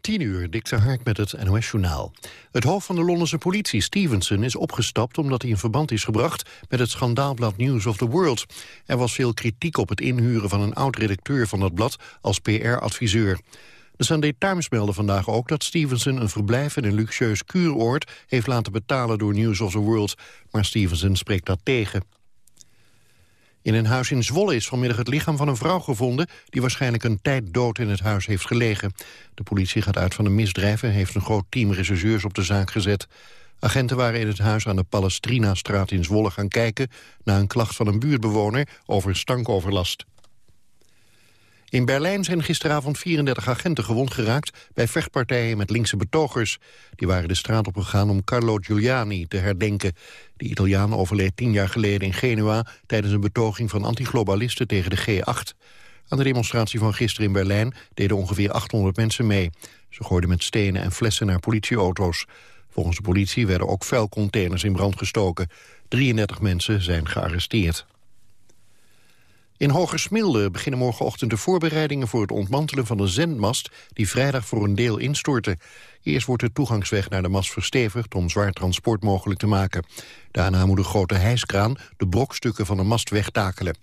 10 uur, Dick Hart met het NOS-journaal. Het hoofd van de Londense politie, Stevenson, is opgestapt... omdat hij in verband is gebracht met het schandaalblad News of the World. Er was veel kritiek op het inhuren van een oud-redacteur van dat blad... als PR-adviseur. De Sunday Times meldde vandaag ook dat Stevenson een verblijf in een luxueus kuuroord heeft laten betalen door News of the World. Maar Stevenson spreekt dat tegen. In een huis in Zwolle is vanmiddag het lichaam van een vrouw gevonden... die waarschijnlijk een tijd dood in het huis heeft gelegen. De politie gaat uit van een misdrijf en heeft een groot team rechercheurs op de zaak gezet. Agenten waren in het huis aan de Palestrina-straat in Zwolle gaan kijken... na een klacht van een buurtbewoner over stankoverlast. In Berlijn zijn gisteravond 34 agenten gewond geraakt... bij vechtpartijen met linkse betogers. Die waren de straat opgegaan om Carlo Giuliani te herdenken. De Italiaan overleed tien jaar geleden in Genua... tijdens een betoging van antiglobalisten tegen de G8. Aan de demonstratie van gisteren in Berlijn deden ongeveer 800 mensen mee. Ze gooiden met stenen en flessen naar politieauto's. Volgens de politie werden ook vuilcontainers in brand gestoken. 33 mensen zijn gearresteerd. In Hogersmilde beginnen morgenochtend de voorbereidingen voor het ontmantelen van een zendmast die vrijdag voor een deel instortte. Eerst wordt de toegangsweg naar de mast verstevigd om zwaar transport mogelijk te maken. Daarna moet een grote hijskraan de brokstukken van de mast wegtakelen.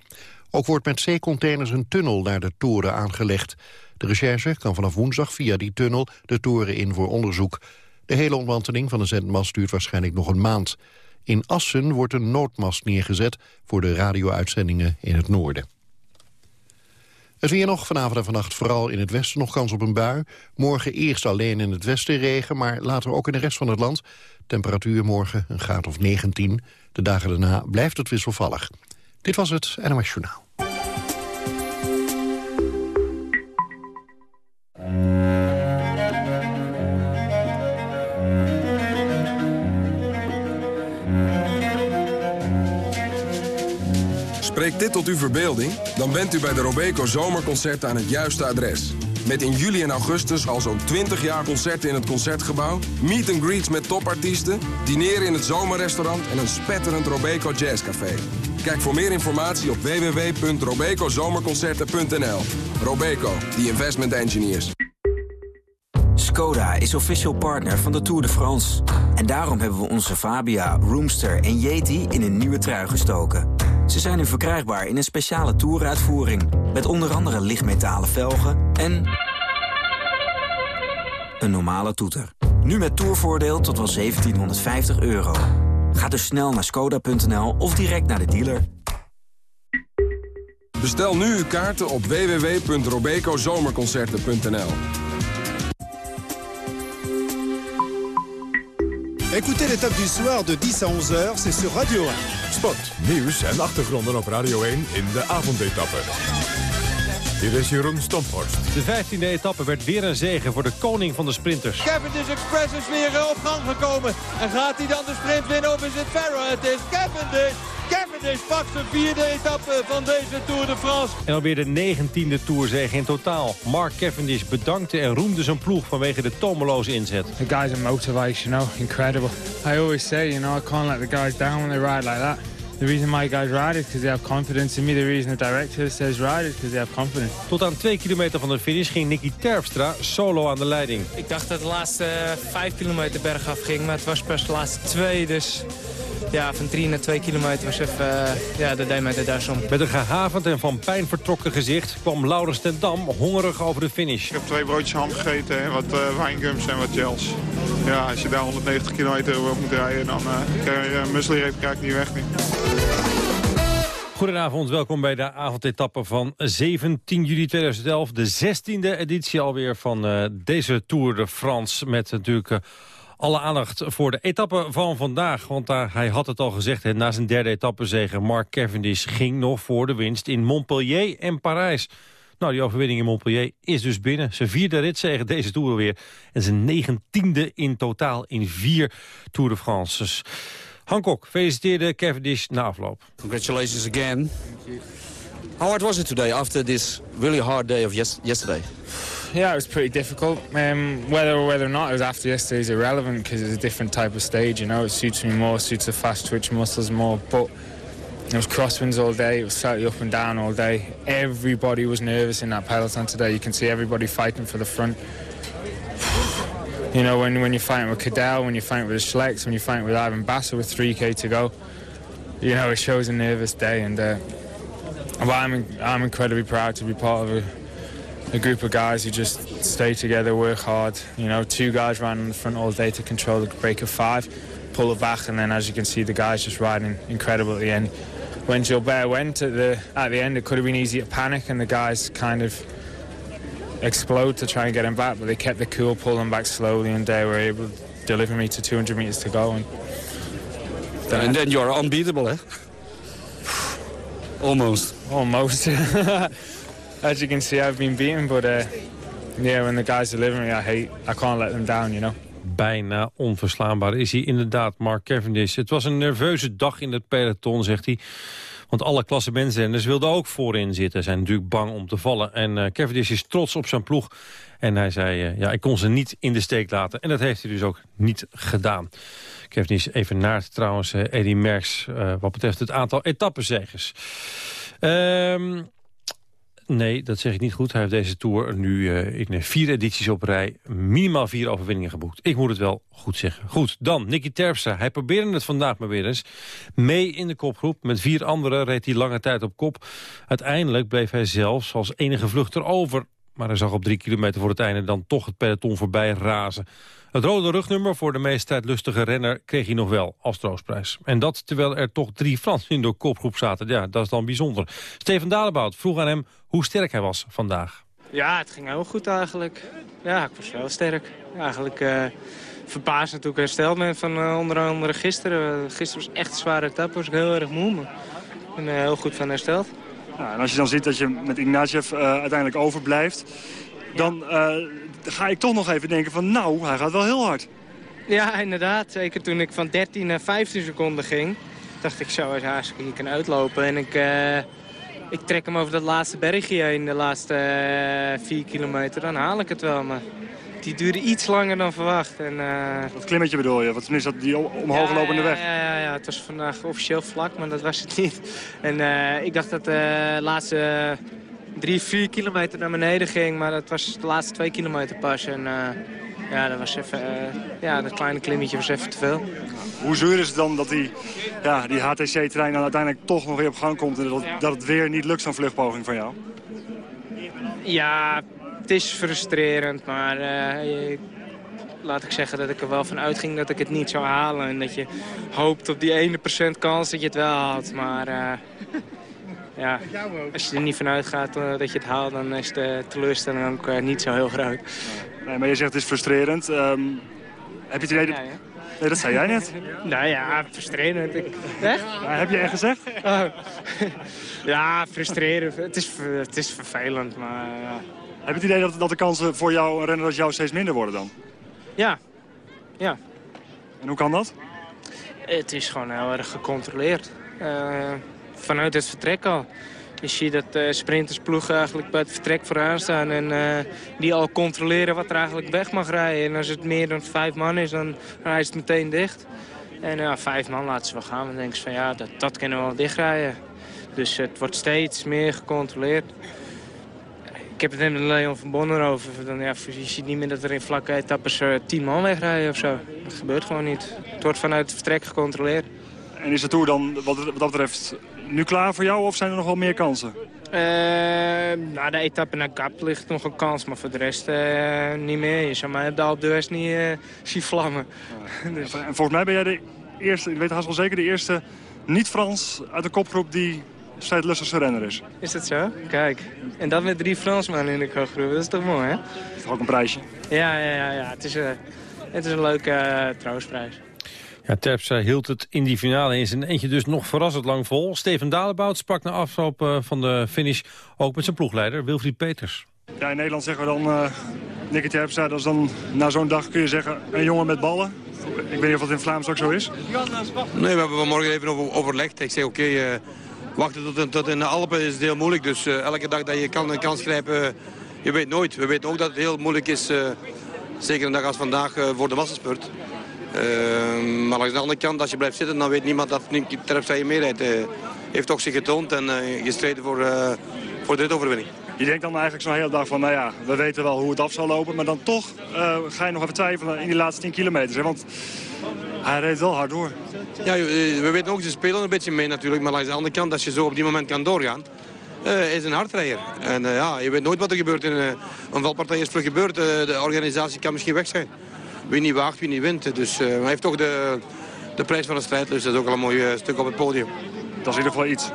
Ook wordt met zeecontainers een tunnel naar de toren aangelegd. De recherche kan vanaf woensdag via die tunnel de toren in voor onderzoek. De hele ontmanteling van de zendmast duurt waarschijnlijk nog een maand. In Assen wordt een noodmast neergezet voor de radio-uitzendingen in het noorden. Het weer nog vanavond en vannacht vooral in het westen nog kans op een bui. Morgen eerst alleen in het westen regen, maar later ook in de rest van het land. Temperatuur morgen een graad of 19. De dagen daarna blijft het wisselvallig. Dit was het NOS Journaal. Dit tot uw verbeelding? Dan bent u bij de Robeco Zomerconcerten aan het juiste adres. Met in juli en augustus al zo'n 20 jaar concerten in het Concertgebouw... meet and greets met topartiesten, dineren in het zomerrestaurant... en een spetterend Robeco Jazzcafé. Kijk voor meer informatie op www.robecozomerconcerten.nl. Robeco, the investment engineers. Skoda is official partner van de Tour de France. En daarom hebben we onze Fabia, Roomster en Yeti in een nieuwe trui gestoken. Ze zijn nu verkrijgbaar in een speciale toeruitvoering... met onder andere lichtmetalen velgen en... een normale toeter. Nu met toervoordeel tot wel 1750 euro. Ga dus snel naar skoda.nl of direct naar de dealer. Bestel nu uw kaarten op www.robecozomerconcerten.nl Écoutez l'étape du soir de 10 à 11h, c'est sur Radio 1. Sport, nieuws en achtergronden op Radio 1 in de avondetappe. Hier is Jeroen Stomphorst. De 15e etappe werd weer een zegen voor de koning van de sprinters. Cavendish Express is weer op gang gekomen. En gaat hij dan de sprint winnen of is het Farah? Het is Cavendish. Cavendish pakt zijn vierde etappe van deze Tour de France. En alweer de negentiende Tourzege in totaal. Mark Cavendish bedankte en roemde zijn ploeg vanwege de tomeloze inzet. The guys are motivation, you know, incredible. I always say, you know, I can't let the guys down when they ride like that. The reason my guys ride is because they have confidence in me. The reason the director says ride is because they have confidence. Tot aan twee kilometer van de finish ging Nicky Terpstra solo aan de leiding. Ik dacht dat de laatste uh, vijf kilometer bergaf ging, maar het was pas de laatste twee. Dus ja, van drie naar twee kilometer was even, uh, ja, dat deed mij de das om. Met een gehavend en van pijn vertrokken gezicht kwam Laurens ten Dam hongerig over de finish. Ik heb twee broodjes ham gegeten, en wat uh, wijngums en wat gels. Ja, als je daar 190 kilometer moet rijden, dan uh, krijg je musselreep krijg niet weg. Niet. Goedenavond, welkom bij de avondetappe van 17 juli 2011. De 16e editie alweer van uh, deze Tour de France. Met natuurlijk uh, alle aandacht voor de etappe van vandaag. Want daar, hij had het al gezegd, hè, na zijn derde etappezege... Mark Cavendish ging nog voor de winst in Montpellier en Parijs. Nou, die overwinning in Montpellier is dus binnen. Zijn vierde ritzege deze Tour weer. En zijn negentiende in totaal in vier Tour de France's. Hancock feliciteerde Cavendish na afloop. Congratulations again. How hard was it today after this really hard day of yes yesterday? Yeah, it was pretty difficult. Um, whether or whether or not it was after yesterday is irrelevant because it's a different type of stage. You know, it suits me more, suits the fast twitch muscles more. But it was crosswinds all day. It was slightly up and down all day. Everybody was nervous in that peloton today. You can see everybody fighting for the front. You know, when, when you're fighting with Cadell, when you're fighting with the Schlecks, when you're fighting with Ivan Basser with 3k to go, you know, it shows a nervous day. And uh, well, I'm, I'm incredibly proud to be part of a, a group of guys who just stay together, work hard. You know, two guys riding in the front all day to control the break of five, pull it back, and then as you can see, the guys just riding incredible at the end. When Gilbert went at the at the end, it could have been easy to panic, and the guys kind of explode to try and get him back, but they kept the cool, pulling back slowly, and they were able to deliver me to 200 meters to go. And then, and then you're unbeatable, eh? Almost. Almost. As you can see, I've been beaten, but uh, yeah, when the guys deliver me, I hate, I can't let them down, you know. Bijna onverslaanbaar is hij inderdaad, Mark Cavendish. Het was een nerveuze dag in het peloton, zegt hij. Want alle klassementsrenners wilden ook voorin zitten. Zijn natuurlijk bang om te vallen. En uh, Cavendish is trots op zijn ploeg. En hij zei, uh, ja, ik kon ze niet in de steek laten. En dat heeft hij dus ook niet gedaan. Cavendish even naast trouwens uh, Eddy Merckx... wat betreft het aantal etappenzegers. Ehm... Nee, dat zeg ik niet goed. Hij heeft deze Tour nu uh, in vier edities op rij minimaal vier overwinningen geboekt. Ik moet het wel goed zeggen. Goed, dan Nicky Terpstra. Hij probeerde het vandaag maar weer eens. Mee in de kopgroep. Met vier anderen reed hij lange tijd op kop. Uiteindelijk bleef hij zelfs als enige vluchter over. Maar hij zag op drie kilometer voor het einde dan toch het peloton voorbij razen. Het rode rugnummer voor de meest tijdlustige renner kreeg hij nog wel als troostprijs. En dat terwijl er toch drie Fransen in de kopgroep zaten. Ja, dat is dan bijzonder. Steven Dalebout vroeg aan hem hoe sterk hij was vandaag. Ja, het ging heel goed eigenlijk. Ja, ik was wel sterk. Eigenlijk uh, verbaasd natuurlijk hersteld ben van uh, onder andere gisteren. Gisteren was echt een zware etappe, was ik heel erg moe. Maar ik ben uh, heel goed van hersteld. Ja, en als je dan ziet dat je met Ignatiev uiteindelijk overblijft... dan ga ik toch nog even denken van nou, hij gaat wel heel hard. Ja, inderdaad. Zeker toen ik van 13 naar 15 seconden ging, dacht ik zo, als ik hier kan uitlopen. En ik, uh, ik trek hem over dat laatste bergje heen, de laatste uh, 4 kilometer, dan haal ik het wel. Maar die duurde iets langer dan verwacht. En, uh... Wat klimmetje bedoel je? Wat tenminste dat die omhoog lopende weg? Ja, ja, ja, het was vandaag officieel vlak, maar dat was het niet. En ik dacht dat de laatste drie, vier kilometer naar beneden ging. Maar dat was de laatste twee kilometer pas. En uh, ja, dat was even, uh, ja, dat kleine klimmetje was even te veel. Hoe zuur is het dan dat die, ja, die HTC-trein dan uiteindelijk toch nog weer op gang komt... en dat, dat het weer niet lukt, zo'n vluchtpoging van jou? Ja, het is frustrerend, maar uh, laat ik zeggen dat ik er wel van uitging dat ik het niet zou halen. En dat je hoopt op die ene procent kans dat je het wel haalt. Maar ja, als je er niet vanuit gaat uh, dat je het haalt, dan is de teleurstelling ook uh, niet zo heel groot. Nee, maar je zegt het is frustrerend. Um, heb je het idee... Dat... Nee, dat zei jij net. nou ja, frustrerend. Ik... Echt? Ja, heb je echt gezegd? Oh. ja, frustrerend. Het is, het is vervelend, maar... Ja. Heb je het idee dat, dat de kansen voor jou, een renner als jou steeds minder worden dan? Ja. Ja. En hoe kan dat? Het is gewoon heel erg gecontroleerd. Uh, vanuit het vertrek al. Je ziet dat uh, sprintersploegen eigenlijk bij het vertrek vooraan staan. En uh, die al controleren wat er eigenlijk weg mag rijden. En als het meer dan vijf man is, dan rijdt het meteen dicht. En ja, vijf man laten ze wel gaan. Dan denken ze van ja, dat, dat kunnen we wel dichtrijden. Dus het wordt steeds meer gecontroleerd. Ik heb het net met Leon van Bonner over. Dan, ja, je ziet niet meer dat er in vlakke etappes uh, tien man wegrijden of zo. Dat gebeurt gewoon niet. Het wordt vanuit het vertrek gecontroleerd. En is de Tour dan wat dat betreft nu klaar voor jou of zijn er nog wel meer kansen? Uh, nou, de etappe naar Gap ligt nog een kans, maar voor de rest uh, niet meer. Je zou mij op de d'Huez niet uh, zien vlammen. dus. En volgens mij ben jij de eerste, ik weet haast wel zeker, de eerste niet-Frans uit de kopgroep die strijdlustigste renner is. Is dat zo? Kijk. En dat met drie Fransmannen in de kopgroep, dat is toch mooi, hè? Dat is toch ook een prijsje? Ja, ja, ja. ja. Het, is, het is een leuke troostprijs. Ja, Terpstra hield het in die finale in zijn eentje dus nog verrassend lang vol. Steven Dalebout sprak na afloop uh, van de finish ook met zijn ploegleider Wilfried Peters. Ja, in Nederland zeggen we dan, uh, Nicky Terpstra, dat is dan na zo'n dag kun je zeggen een jongen met ballen. Ik weet niet of dat in Vlaams ook zo is. Nee, we hebben vanmorgen even over, overlegd. Ik zei oké, okay, uh, wachten tot, tot, in de Alpen is het heel moeilijk. Dus uh, elke dag dat je kan een kans grijpen, je weet nooit. We weten ook dat het heel moeilijk is, zeker een dag als vandaag, voor de massaspurt. Uh, maar langs de andere kant, als je blijft zitten, dan weet niemand dat Terpstra je meerheid uh, heeft toch zich getoond en uh, gestreden voor, voor de ritoverwinning. je denkt dan eigenlijk zo'n hele dag van, nou ja, we weten wel hoe het af zal lopen. Maar dan toch uh, ga je nog even twijfelen in die laatste 10 kilometer. Hè? Want hij reed wel hard door. Ja, we weten ook, ze spelen een beetje mee natuurlijk. Maar langs de andere kant, als je zo op die moment kan doorgaan... Uh, is een hardrijder. En uh, ja, je weet nooit wat er gebeurt. In, een valpartij is vlug gebeurd. de organisatie kan misschien weg zijn. Wie niet waagt, wie niet wint. Dus hij heeft toch de, de prijs van de strijd. Dus dat is ook al een mooi stuk op het podium. Dat is in ieder geval iets.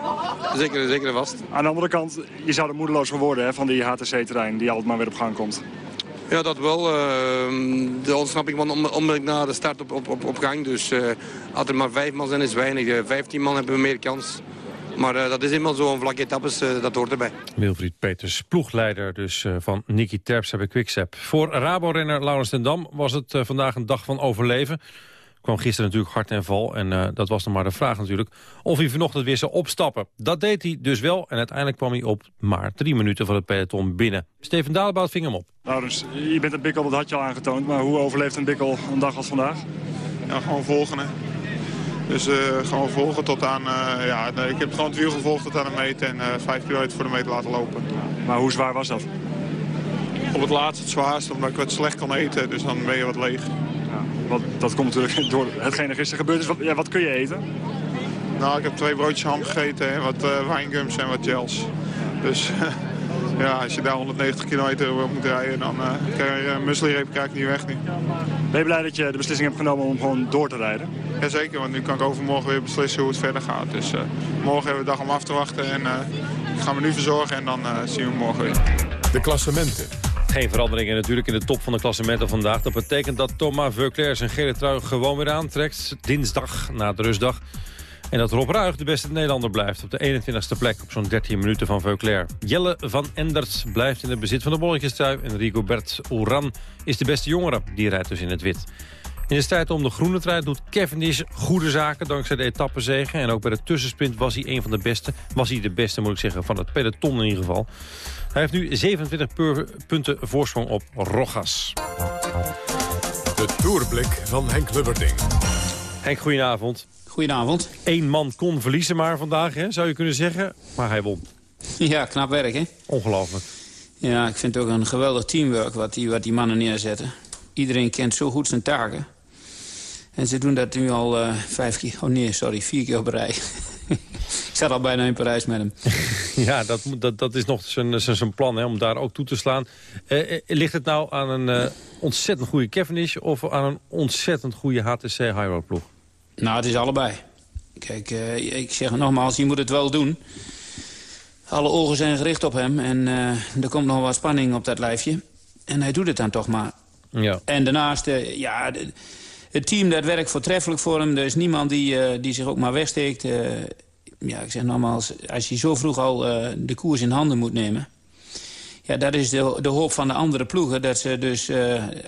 Zeker, zeker vast. Aan de andere kant, je zou er moedeloos van worden hè, van die HTC-terrein die altijd maar weer op gang komt. Ja, dat wel. de ontsnapping van onmiddellijk na de start op, op, op, gang. Dus als er maar vijf man zijn is weinig. Vijftien man hebben we meer kans. Maar uh, dat is eenmaal zo'n vlakke etappes, uh, dat hoort erbij. Wilfried Peters, ploegleider dus uh, van Nicky Terpstra bij Quickstep. Voor Rabo-renner Laurens ten Dam was het vandaag een dag van overleven. Kwam gisteren natuurlijk hard en val en dat was dan maar de vraag natuurlijk... of hij vanochtend weer zou opstappen. Dat deed hij dus wel en uiteindelijk kwam hij op maar drie minuten van het peloton binnen. Steven Dalebout ving hem op. Laurens, je bent een bikkel, dat had je al aangetoond. Maar hoe overleeft een bikkel een dag als vandaag? Ja, gewoon volgen. Hè. Dus uh, gewoon volgen tot aan, uh, ja, ik heb gewoon het wiel gevolgd tot aan de meet en uh, vijf kilometer voor de meter laten lopen. Maar hoe zwaar was dat? Op het laatst het zwaarste, omdat ik wat slecht kon eten, dus dan ben je wat leeg. Ja, wat, dat komt natuurlijk door hetgene gisteren gebeurd is. Wat, ja, wat kun je eten? Nou, ik heb twee broodjes ham gegeten, en wat wijngums en wat gels. Dus ja, als je daar 190 kilometer moet rijden, dan uh, krijg je een musselreep krijg niet weg. Nu. Ben je blij dat je de beslissing hebt genomen om gewoon door te rijden? Jazeker, want nu kan ik overmorgen weer beslissen hoe het verder gaat. Dus uh, morgen hebben we de dag om af te wachten en uh, ik ga me nu verzorgen en dan zien we morgen weer. De klassementen. Geen veranderingen natuurlijk in de top van de klassementen vandaag. Dat betekent dat Thomas Veuclair zijn gele trui gewoon weer aantrekt. Dinsdag na de rustdag. En dat Rob Ruig de beste Nederlander blijft op de 21ste plek op zo'n 13 minuten van Veuclair. Jelle van Endert blijft in het bezit van de bolletjestrui en Rigobert Oran is de beste jongere. Die rijdt dus in het wit. In de strijd om de groene trui doet Cavendish goede zaken dankzij de etappezegen. En ook bij de tussensprint was hij een van de beste. Was hij de beste, moet ik zeggen, van het peloton in ieder geval. Hij heeft nu 27 punten voorsprong op Rogas. De Tourblik van Henk Lubberding. Henk, goedenavond. Goedenavond. Eén man kon verliezen maar vandaag, hè, zou je kunnen zeggen. Maar hij won. Ja, knap werk, hè? Ongelooflijk. Ja, ik vind het ook een geweldig teamwork wat die, wat die mannen neerzetten. Iedereen kent zo goed zijn taken. En ze doen dat nu al uh, vijf keer... Oh nee, sorry, vier keer op rij. ik zat al bijna in Parijs met hem. ja, dat, dat, dat is nog zijn, plan, hè, om daar ook toe te slaan. Uh, ligt het nou aan een ontzettend goede Cavendish... of aan een ontzettend goede HTC Highroad ploeg? Nou, het is allebei. Kijk, ik zeg nogmaals, je moet het wel doen. Alle ogen zijn gericht op hem en er komt nog wat spanning op dat lijfje. En hij doet het dan toch maar. Ja. En daarnaast, ja, de, het team dat werkt voortreffelijk voor hem. Er is niemand die, die zich ook maar wegsteekt. ja, ik zeg nogmaals, als je zo vroeg al de koers in handen moet nemen... Ja, dat is de, de hoop van de andere ploegen. Dat ze dus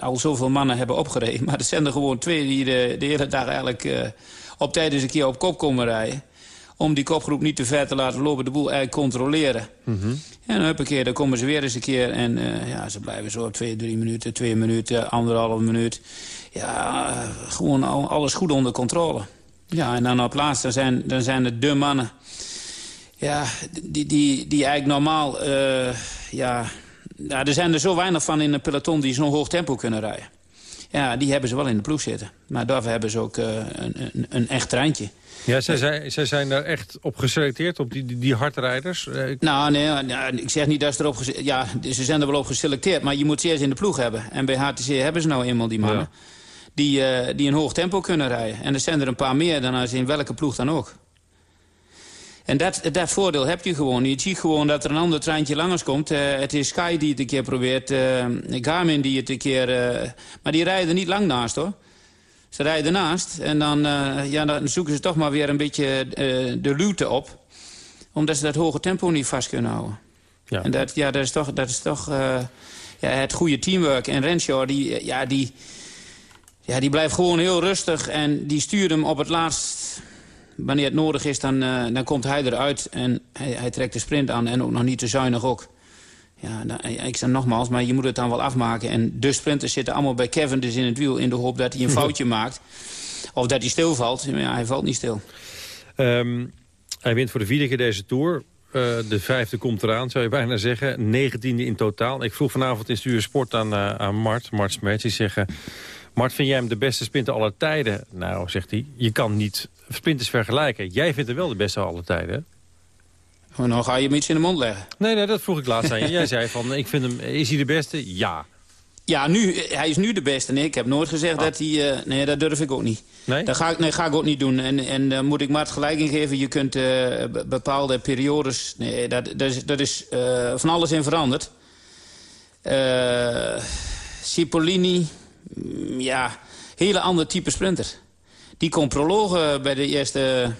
al zoveel mannen hebben opgereden. Maar het zijn er gewoon twee die de, de hele dag eigenlijk op tijd eens een keer op kop komen rijden. Om die kopgroep niet te ver te laten lopen, de boel eigenlijk controleren. Mm -hmm. En een keer, dan komen ze weer eens een keer. En uh, ja, ze blijven zo twee, drie minuten, twee minuten, anderhalf minuut. Ja, gewoon al, alles goed onder controle. Ja, en dan op laatst, dan zijn, dan zijn het de mannen ja, die, die, die eigenlijk normaal... Uh, ja, ja, er zijn er zo weinig van in een peloton die zo'n hoog tempo kunnen rijden. Ja, die hebben ze wel in de ploeg zitten. Maar daarvoor hebben ze ook uh, een, een, een, echt treintje. Ja, zij, zij, zij zijn daar echt op geselecteerd, op die, die, die hardrijders? Ik... Nou, nee, nou, ik zeg niet dat ze erop... Ja, ze zijn er wel op geselecteerd, maar je moet ze eerst in de ploeg hebben. En bij HTC hebben ze nou eenmaal die mannen. Ja. Die, uh, die een hoog tempo kunnen rijden. En er zijn er een paar meer dan als in welke ploeg dan ook. En dat, dat voordeel heb je gewoon. Je ziet gewoon dat er een ander treintje langs komt. Uh, het is Sky die het een keer probeert. Uh, Garmin die het een keer... Maar die rijden niet lang naast, hoor. Ze rijden ernaast. En dan, ja, dan zoeken ze toch maar weer een beetje de luwte op. Omdat ze dat hoge tempo niet vast kunnen houden. Ja. En dat, ja, dat is toch, dat is toch ja, het goede teamwork. En Renshaw, die, ja, die, ja, die blijft gewoon heel rustig. En die stuurt hem op het laatst wanneer het nodig is, dan, uh, dan komt hij eruit en hij, hij, trekt de sprint aan en ook nog niet te zuinig ook. Ja, dan, ik zeg nogmaals, maar je moet het dan wel afmaken. En de sprinters zitten allemaal bij Kevin dus in het wiel... in de hoop dat hij een foutje maakt. Of dat hij stilvalt. Maar ja, hij valt niet stil. Um, hij wint voor de vierde keer deze Tour. de vijfde komt eraan, zou je bijna zeggen. Negentiende in totaal. Ik vroeg vanavond in Stuur Sport aan, uh, aan Mart, Mart Smerts. Die zeggen, Mart, vind jij hem de beste sprinter aller tijden? Nou, zegt hij, je kan niet sprinters vergelijken. Jij vindt hem wel de beste aller tijden, Oh, nou ga je hem iets in de mond leggen. Nee, nee, dat vroeg ik laatst aan je. Jij zei van, ik vind hem, is hij de beste? Ja. Ja, nu, hij is nu de beste. Nee, ik heb nooit gezegd dat hij... Uh, nee, dat durf ik ook niet. Nee? Dat ga ik, nee, ga ik ook niet doen. En, en uh, moet ik Mart gelijk in geven. Je kunt uh, bepaalde periodes... Nee, dat, dat is, dat is van alles in veranderd. Cipollini... Mm, ja, hele ander type sprinter. Die kon prologen bij de eerste...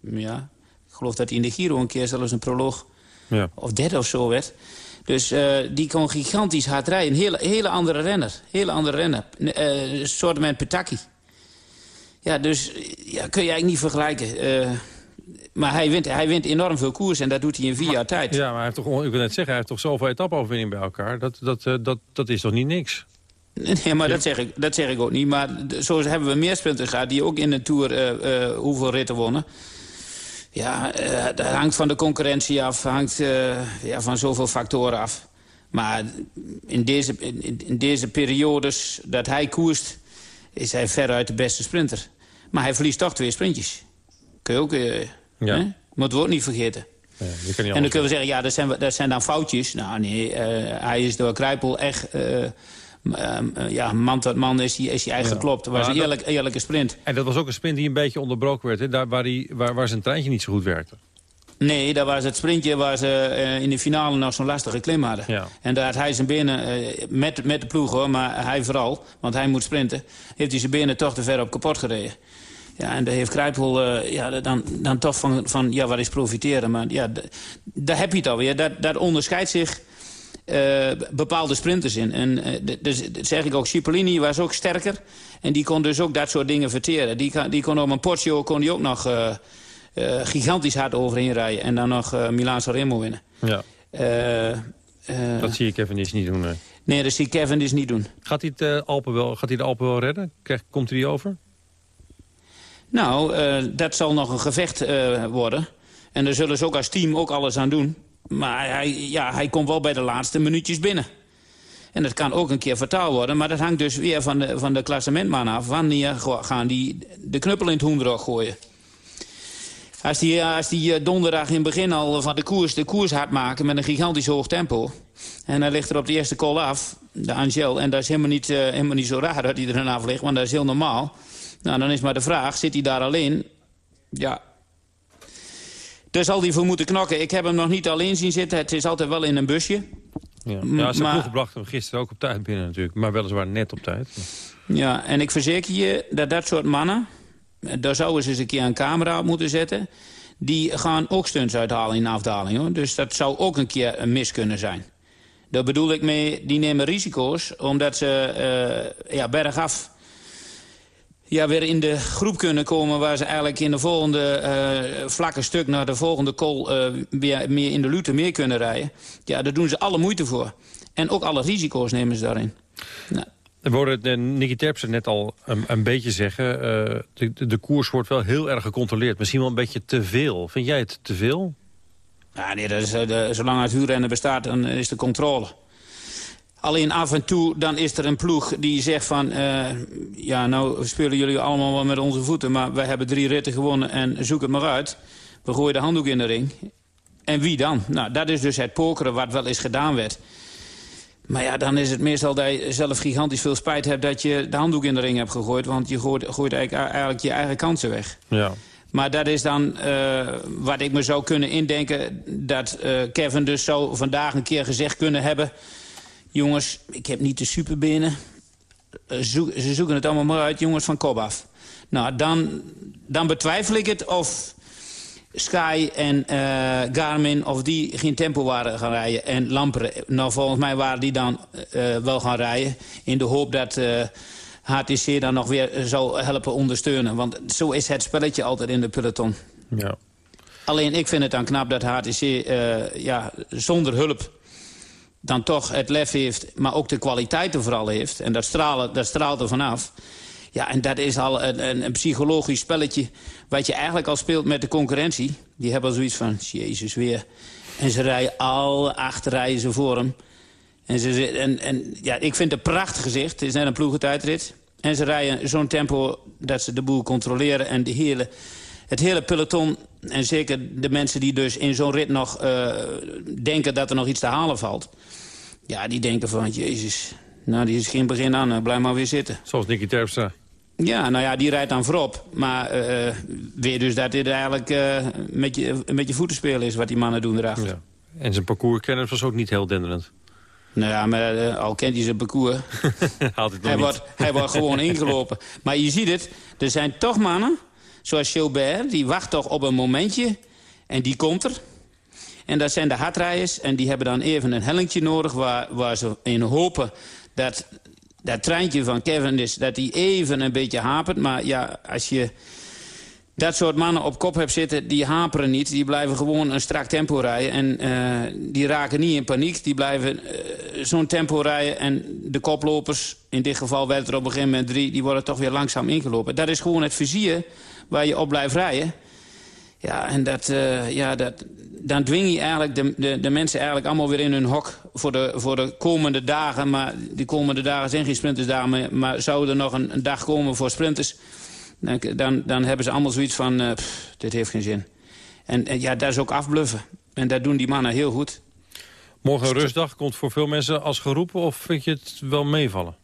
Ja, ik geloof dat hij in de Giro een keer zelfs een proloog... Ja. Of derde of zo werd. Dus uh, die kon gigantisch hard rijden. Een hele, hele andere renner. Hele andere renner. Uh, een soort met Petaki. Ja, dus ja, kun je eigenlijk niet vergelijken. Uh, maar hij wint, hij wint enorm veel koers en dat doet hij in vier jaar tijd. Ja, maar hij heeft toch, ik wil net zeggen, hij heeft toch zoveel etappenoverwinning bij elkaar. Dat, dat, dat, dat is toch niet niks? Nee, maar dat zeg, ik, dat zeg ik ook niet. Maar zo hebben we meer sprinters gehad die ook in de Tour hoeveel ritten wonnen. Ja, uh, dat hangt van de concurrentie af, hangt ja, van zoveel factoren af. Maar in deze, in, in, deze periodes dat hij koerst, is hij veruit de beste sprinter. Maar hij verliest toch twee sprintjes. Kun je ook, ja. hè? moeten we ook niet vergeten. Ja, niet en dan kunnen we zeggen, ja, dat zijn, dat zijn dan foutjes. Nou nee, hij is door Kruipel echt ja, man tot man is hij, is hij eigenlijk ja. geklopt. Het was een eerlijk, eerlijke sprint. En dat was ook een sprint die een beetje onderbroken werd, hè? Daar, waar, die, waar, waar zijn treintje niet zo goed werkte. Nee, dat was het sprintje waar ze uh, in de finale nog zo'n lastige klim hadden. Ja. En daar had hij zijn benen, uh, met, met de ploeg hoor, maar hij vooral, want hij moet sprinten... heeft hij zijn benen toch te ver op kapot gereden. Ja, en daar heeft Kruipel uh, ja, dan, dan toch van, van, ja, wat is profiteren. Maar ja, daar heb je het alweer. Dat, dat onderscheidt zich uh, bepaalde sprinters in. En uh, dus dat zeg ik ook, Cipollini was ook sterker. En die kon dus ook dat soort dingen verteren. Die, die kon op een Porsche kon die ook nog uh, gigantisch hard overheen rijden. En dan nog Milaan Sanremo winnen. Ja. dat zie Kevin is niet doen. Nee. nee, dat zie Kevin is niet doen. Gaat hij, het, Alpen wel, gaat hij de Alpen wel redden? Krijgt, komt hij die over? Nou, dat zal nog een gevecht worden. En daar zullen ze ook als team ook alles aan doen. Maar hij, ja, hij komt wel bij de laatste minuutjes binnen. En dat kan ook een keer vertaald worden. Maar dat hangt dus weer van de, van de klassementman af. Wanneer gaan die de knuppel in het hoendrog gooien? Als die, als die donderdag in het begin al van de koers, de koers hard maken met een gigantisch hoog tempo. En hij ligt er op de eerste call af, de Angel. En dat is helemaal niet, uh, helemaal niet zo raar dat hij er een af ligt, want dat is heel normaal. Nou, dan is maar de vraag, zit hij daar alleen? Ja, daar zal hij voor moeten knokken. Ik heb hem nog niet alleen zien zitten. Het is altijd wel in een busje. Ja, ja zijn ploeg bracht hem gisteren ook op tijd binnen natuurlijk. Maar weliswaar net op tijd. Ja, en ik verzeker je dat dat soort mannen... daar zouden ze eens een keer een camera op moeten zetten... die gaan ook stunts uithalen in de afdaling. Hoor. Dus dat zou ook een keer een mis kunnen zijn. Daar bedoel ik mee, die nemen risico's... omdat ze uh, ja, bergaf ja, weer in de groep kunnen komen... waar ze eigenlijk in de volgende uh, vlakke stuk naar de volgende kol... Uh, weer meer in de lute meer kunnen rijden. Ja, daar doen ze alle moeite voor. En ook alle risico's nemen ze daarin. Nou. We hoorden Nicky Terpsen net al een, een beetje zeggen... Uh, de, de, koers wordt wel heel erg gecontroleerd. Misschien wel een beetje te veel. Vind jij het te veel? Ja, nee, dat is, de, zolang het huurrennen bestaat, dan is de controle. Alleen af en toe dan is er een ploeg die zegt van... Uh, ja, nou spelen jullie allemaal wel met onze voeten... maar wij hebben drie ritten gewonnen en zoek het maar uit. We gooien de handdoek in de ring. En wie dan? Nou, dat is dus het pokeren wat wel eens gedaan werd. Maar ja, dan is het meestal dat je zelf gigantisch veel spijt hebt... dat je de handdoek in de ring hebt gegooid. Want je gooit, gooit eigenlijk, eigenlijk je eigen kansen weg. Ja. Maar dat is dan uh, wat ik me zou kunnen indenken... dat uh, Kevin dus zou vandaag een keer gezegd kunnen hebben jongens, ik heb niet de superbenen. Zoek, ze zoeken het allemaal maar uit, jongens, van kop af. Nou, dan, dan betwijfel ik het of Sky en uh, Garmin... of die geen tempo waren gaan rijden. En Lamperen, nou, volgens mij waren die dan uh, wel gaan rijden... in de hoop dat uh, HTC dan nog weer zou helpen ondersteunen. Want zo is het spelletje altijd in de peloton. Ja. Alleen ik vind het dan knap dat HTC ja, zonder hulp dan toch het lef heeft, maar ook de kwaliteit er vooral heeft... en dat, stralen, dat straalt er vanaf... Ja, en dat is al een, een, psychologisch spelletje... wat je eigenlijk al speelt met de concurrentie. Die hebben al zoiets van, jezus, weer. En ze rijden al acht rijden ze voor hem. En, ze, en, en ja, ik vind het een prachtig gezicht. Het is net een ploegentijdrit. En ze rijden zo'n tempo dat ze de boel controleren. En de hele, het hele peloton, en zeker de mensen die dus in zo'n rit nog uh, denken dat er nog iets te halen valt. Ja, die denken van, jezus, nou die is geen begin aan, blijf maar weer zitten. Zoals Nicky Terpstra. Ja, nou ja, die rijdt dan voorop. Maar uh, weer dus dat dit eigenlijk uh, met, je, met je voeten spelen is wat die mannen doen erachter. Ja. En zijn parcourskennis was ook niet heel denderend. Nou ja, maar uh, al kent hij zijn parcours. hij, wordt, hij wordt gewoon ingelopen. Maar je ziet het, er zijn toch mannen, zoals Gilbert... die wacht toch op een momentje en die komt er. En dat zijn de hardrijders en die hebben dan even een hellingje nodig... waar, waar ze in hopen dat dat treintje van Kevin is... dat die even een beetje hapert. Maar ja, als je dat soort mannen op kop hebt zitten, die haperen niet. Die blijven gewoon een strak tempo rijden. En uh, die raken niet in paniek. Die blijven uh, zo'n tempo rijden. En de koplopers, in dit geval werd er op een gegeven moment drie... die worden toch weer langzaam ingelopen. Dat is gewoon het vizier waar je op blijft rijden. Ja, en dat, uh, ja, dat, dan dwing je eigenlijk de, de, de, mensen eigenlijk allemaal weer in hun hok voor de, voor de komende dagen. Maar die komende dagen zijn geen sprintersdagen. Maar, maar zou er nog een, een dag komen voor sprinters dan, dan, dan hebben ze allemaal zoiets van, uh, pff, dit heeft geen zin. En, en, ja, dat is ook afbluffen. En dat doen die mannen heel goed. Morgen een rustdag komt voor veel mensen als geroepen... of vind je het wel meevallen?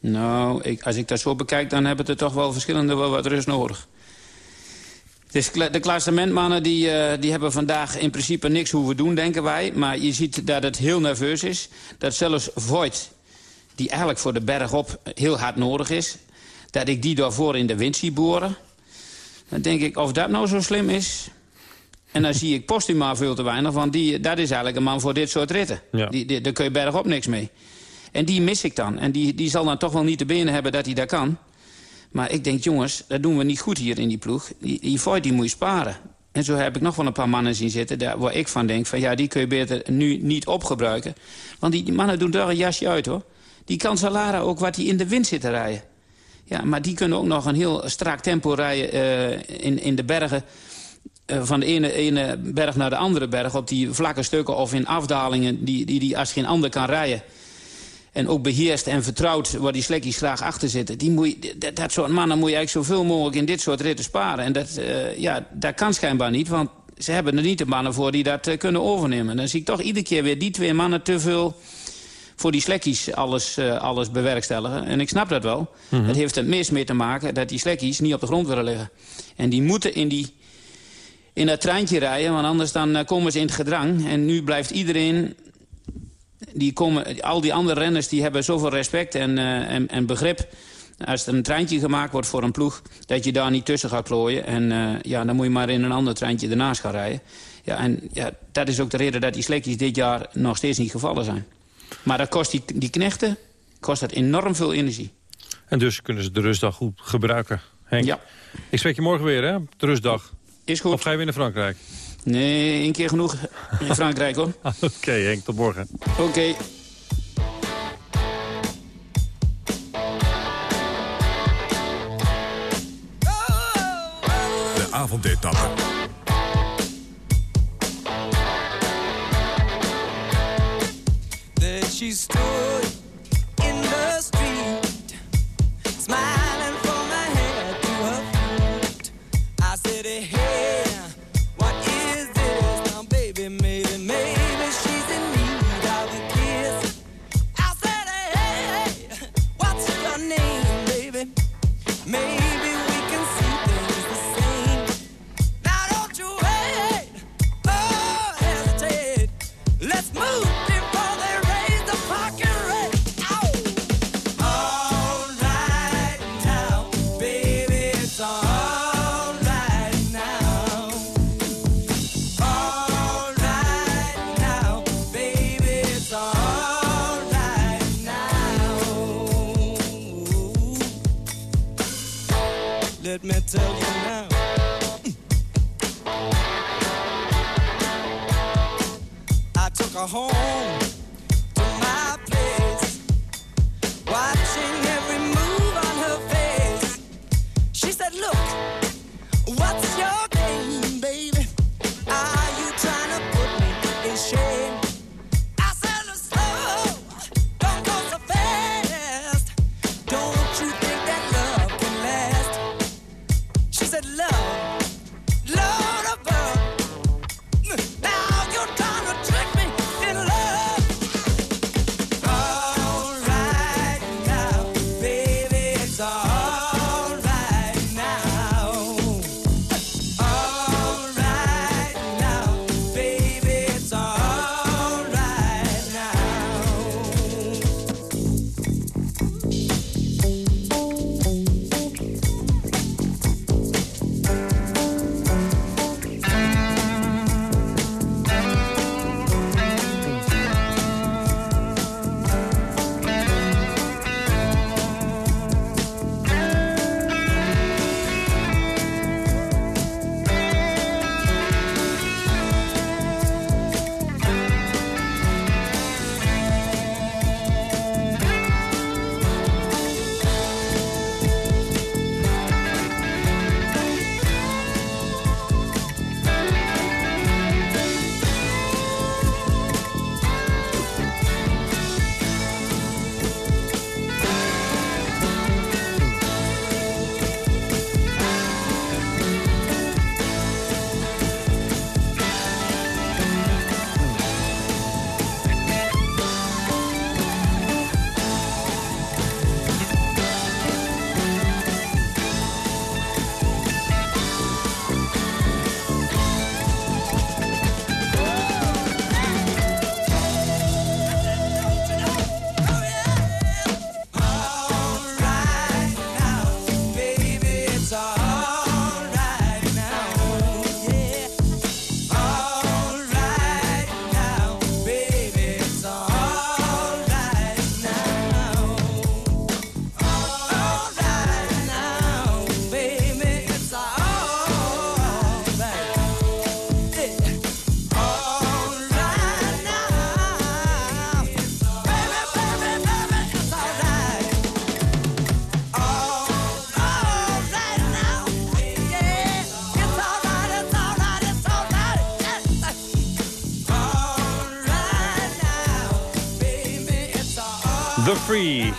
Nou, ik, als ik dat zo bekijk... dan hebben er toch wel verschillende wel wat rust nodig. Dus de klassementmannen die, uh, die hebben vandaag in principe niks hoeven doen, denken wij. Maar je ziet dat het heel nerveus is. Dat zelfs Voigt, die eigenlijk voor de berg op heel hard nodig is dat ik die daarvoor in de wind zie boren. Dan denk ik, of dat nou zo slim is... En dan zie ik Postuma veel te weinig, want die, dat is eigenlijk een man voor dit soort ritten. Die, die, daar kun je bergop niks mee. En die mis ik dan. En die, die zal dan toch wel niet de benen hebben dat hij dat kan. Maar ik denk, jongens, dat doen we niet goed hier in die ploeg. Die, die die moet je sparen. En zo heb ik nog wel een paar mannen zien zitten... Daar, waar ik van denk, van ja, die kun je beter nu niet opgebruiken. Want die, die mannen doen daar een jasje uit, hoor. Die kan Salara ook wat hij in de wind zit te rijden. Ja, maar die kunnen ook nog een heel strak tempo rijden uh, in, in de bergen. Uh, van de ene, ene berg naar de andere berg. Op die vlakke stukken of in afdalingen die, die, die als geen ander kan rijden. En ook beheerst en vertrouwd waar die slekkies graag achter zitten. Die moet je, dat, dat, soort mannen moet je eigenlijk zoveel mogelijk in dit soort ritten sparen. En dat, uh, ja, dat kan schijnbaar niet, want ze hebben er niet de mannen voor die dat kunnen overnemen. Dan zie ik toch iedere keer weer die twee mannen te veel voor die slekkies alles, uh, alles bewerkstelligen. En ik snap dat wel. Mm Het heeft er meest mee te maken dat die slekkies niet op de grond willen liggen. En die moeten in, die, in dat treintje rijden, want anders dan komen ze in het gedrang. En nu blijft iedereen... Die komen, al die andere renners die hebben zoveel respect en, uh, en, en begrip als er een treintje gemaakt wordt voor een ploeg... dat je daar niet tussen gaat klooien. En uh, ja, dan moet je maar in een ander treintje ernaast gaan rijden. Ja, en ja, dat is ook de reden dat die slekjes dit jaar nog steeds niet gevallen zijn. Maar dat kost die, die knechten kost dat enorm veel energie. En dus kunnen ze de rustdag goed gebruiken, Henk. Ja. Ik spreek je morgen weer, hè? De rustdag. Is goed. Of ga je weer naar Frankrijk? Nee, één keer genoeg in Frankrijk, hoor. Oké, Henk, tot morgen. Oké. Okay. De avondetappe. she stood in the street, smiling tell you Free,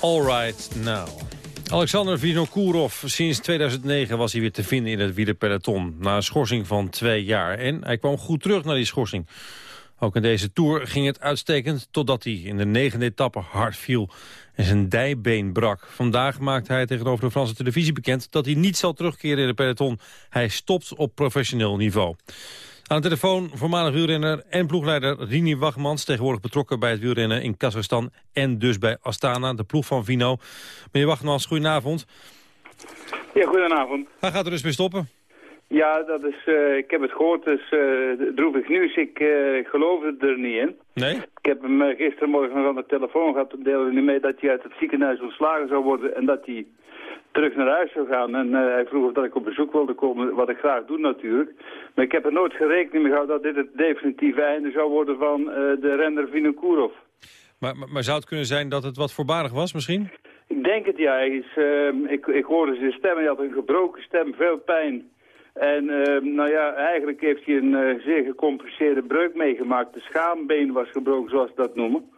All Right Now. Alexander Vinokourov, sinds 2009 was hij weer te vinden in het wielerpeloton. Na een schorsing van twee jaar. En hij kwam goed terug naar die schorsing. Ook in deze Tour ging het uitstekend totdat hij in de negende etappe hard viel en zijn dijbeen brak. Vandaag maakte hij tegenover de Franse televisie bekend dat hij niet zal terugkeren in het peloton. Hij stopt op professioneel niveau. Aan de telefoon voormalig wielrenner en ploegleider Rini Wagmans... tegenwoordig betrokken bij het wielrennen in Kazachstan... en dus bij Astana, de ploeg van Vino. Meneer Wagmans, goedenavond. Ja, goedenavond. Hij gaat er dus mee stoppen. Ja, dat is, eh, ik heb het gehoord, dus uh, droevig nieuws. Ik uh, geloof het er niet in. Nee? Ik heb hem gistermorgen nog aan de telefoon gehad. Toen deelde hij mee dat hij uit het ziekenhuis ontslagen zou worden... en dat hij terug naar huis zou gaan. En uh, hij vroeg of dat ik op bezoek wilde komen, wat ik graag doe natuurlijk. Maar ik heb er nooit gerekening mee gehad dat dit het definitieve einde zou worden van uh, de renner Vinokourov. Maar, maar, maar, zou het kunnen zijn dat het wat voorbarig was misschien? Ik denk het, ja. Hij is, uh, ik, ik hoorde zijn stem, hij had een gebroken stem, veel pijn. En nou ja, eigenlijk heeft hij een zeer gecompliceerde breuk meegemaakt. De schaambeen was gebroken, zoals ze dat noemen.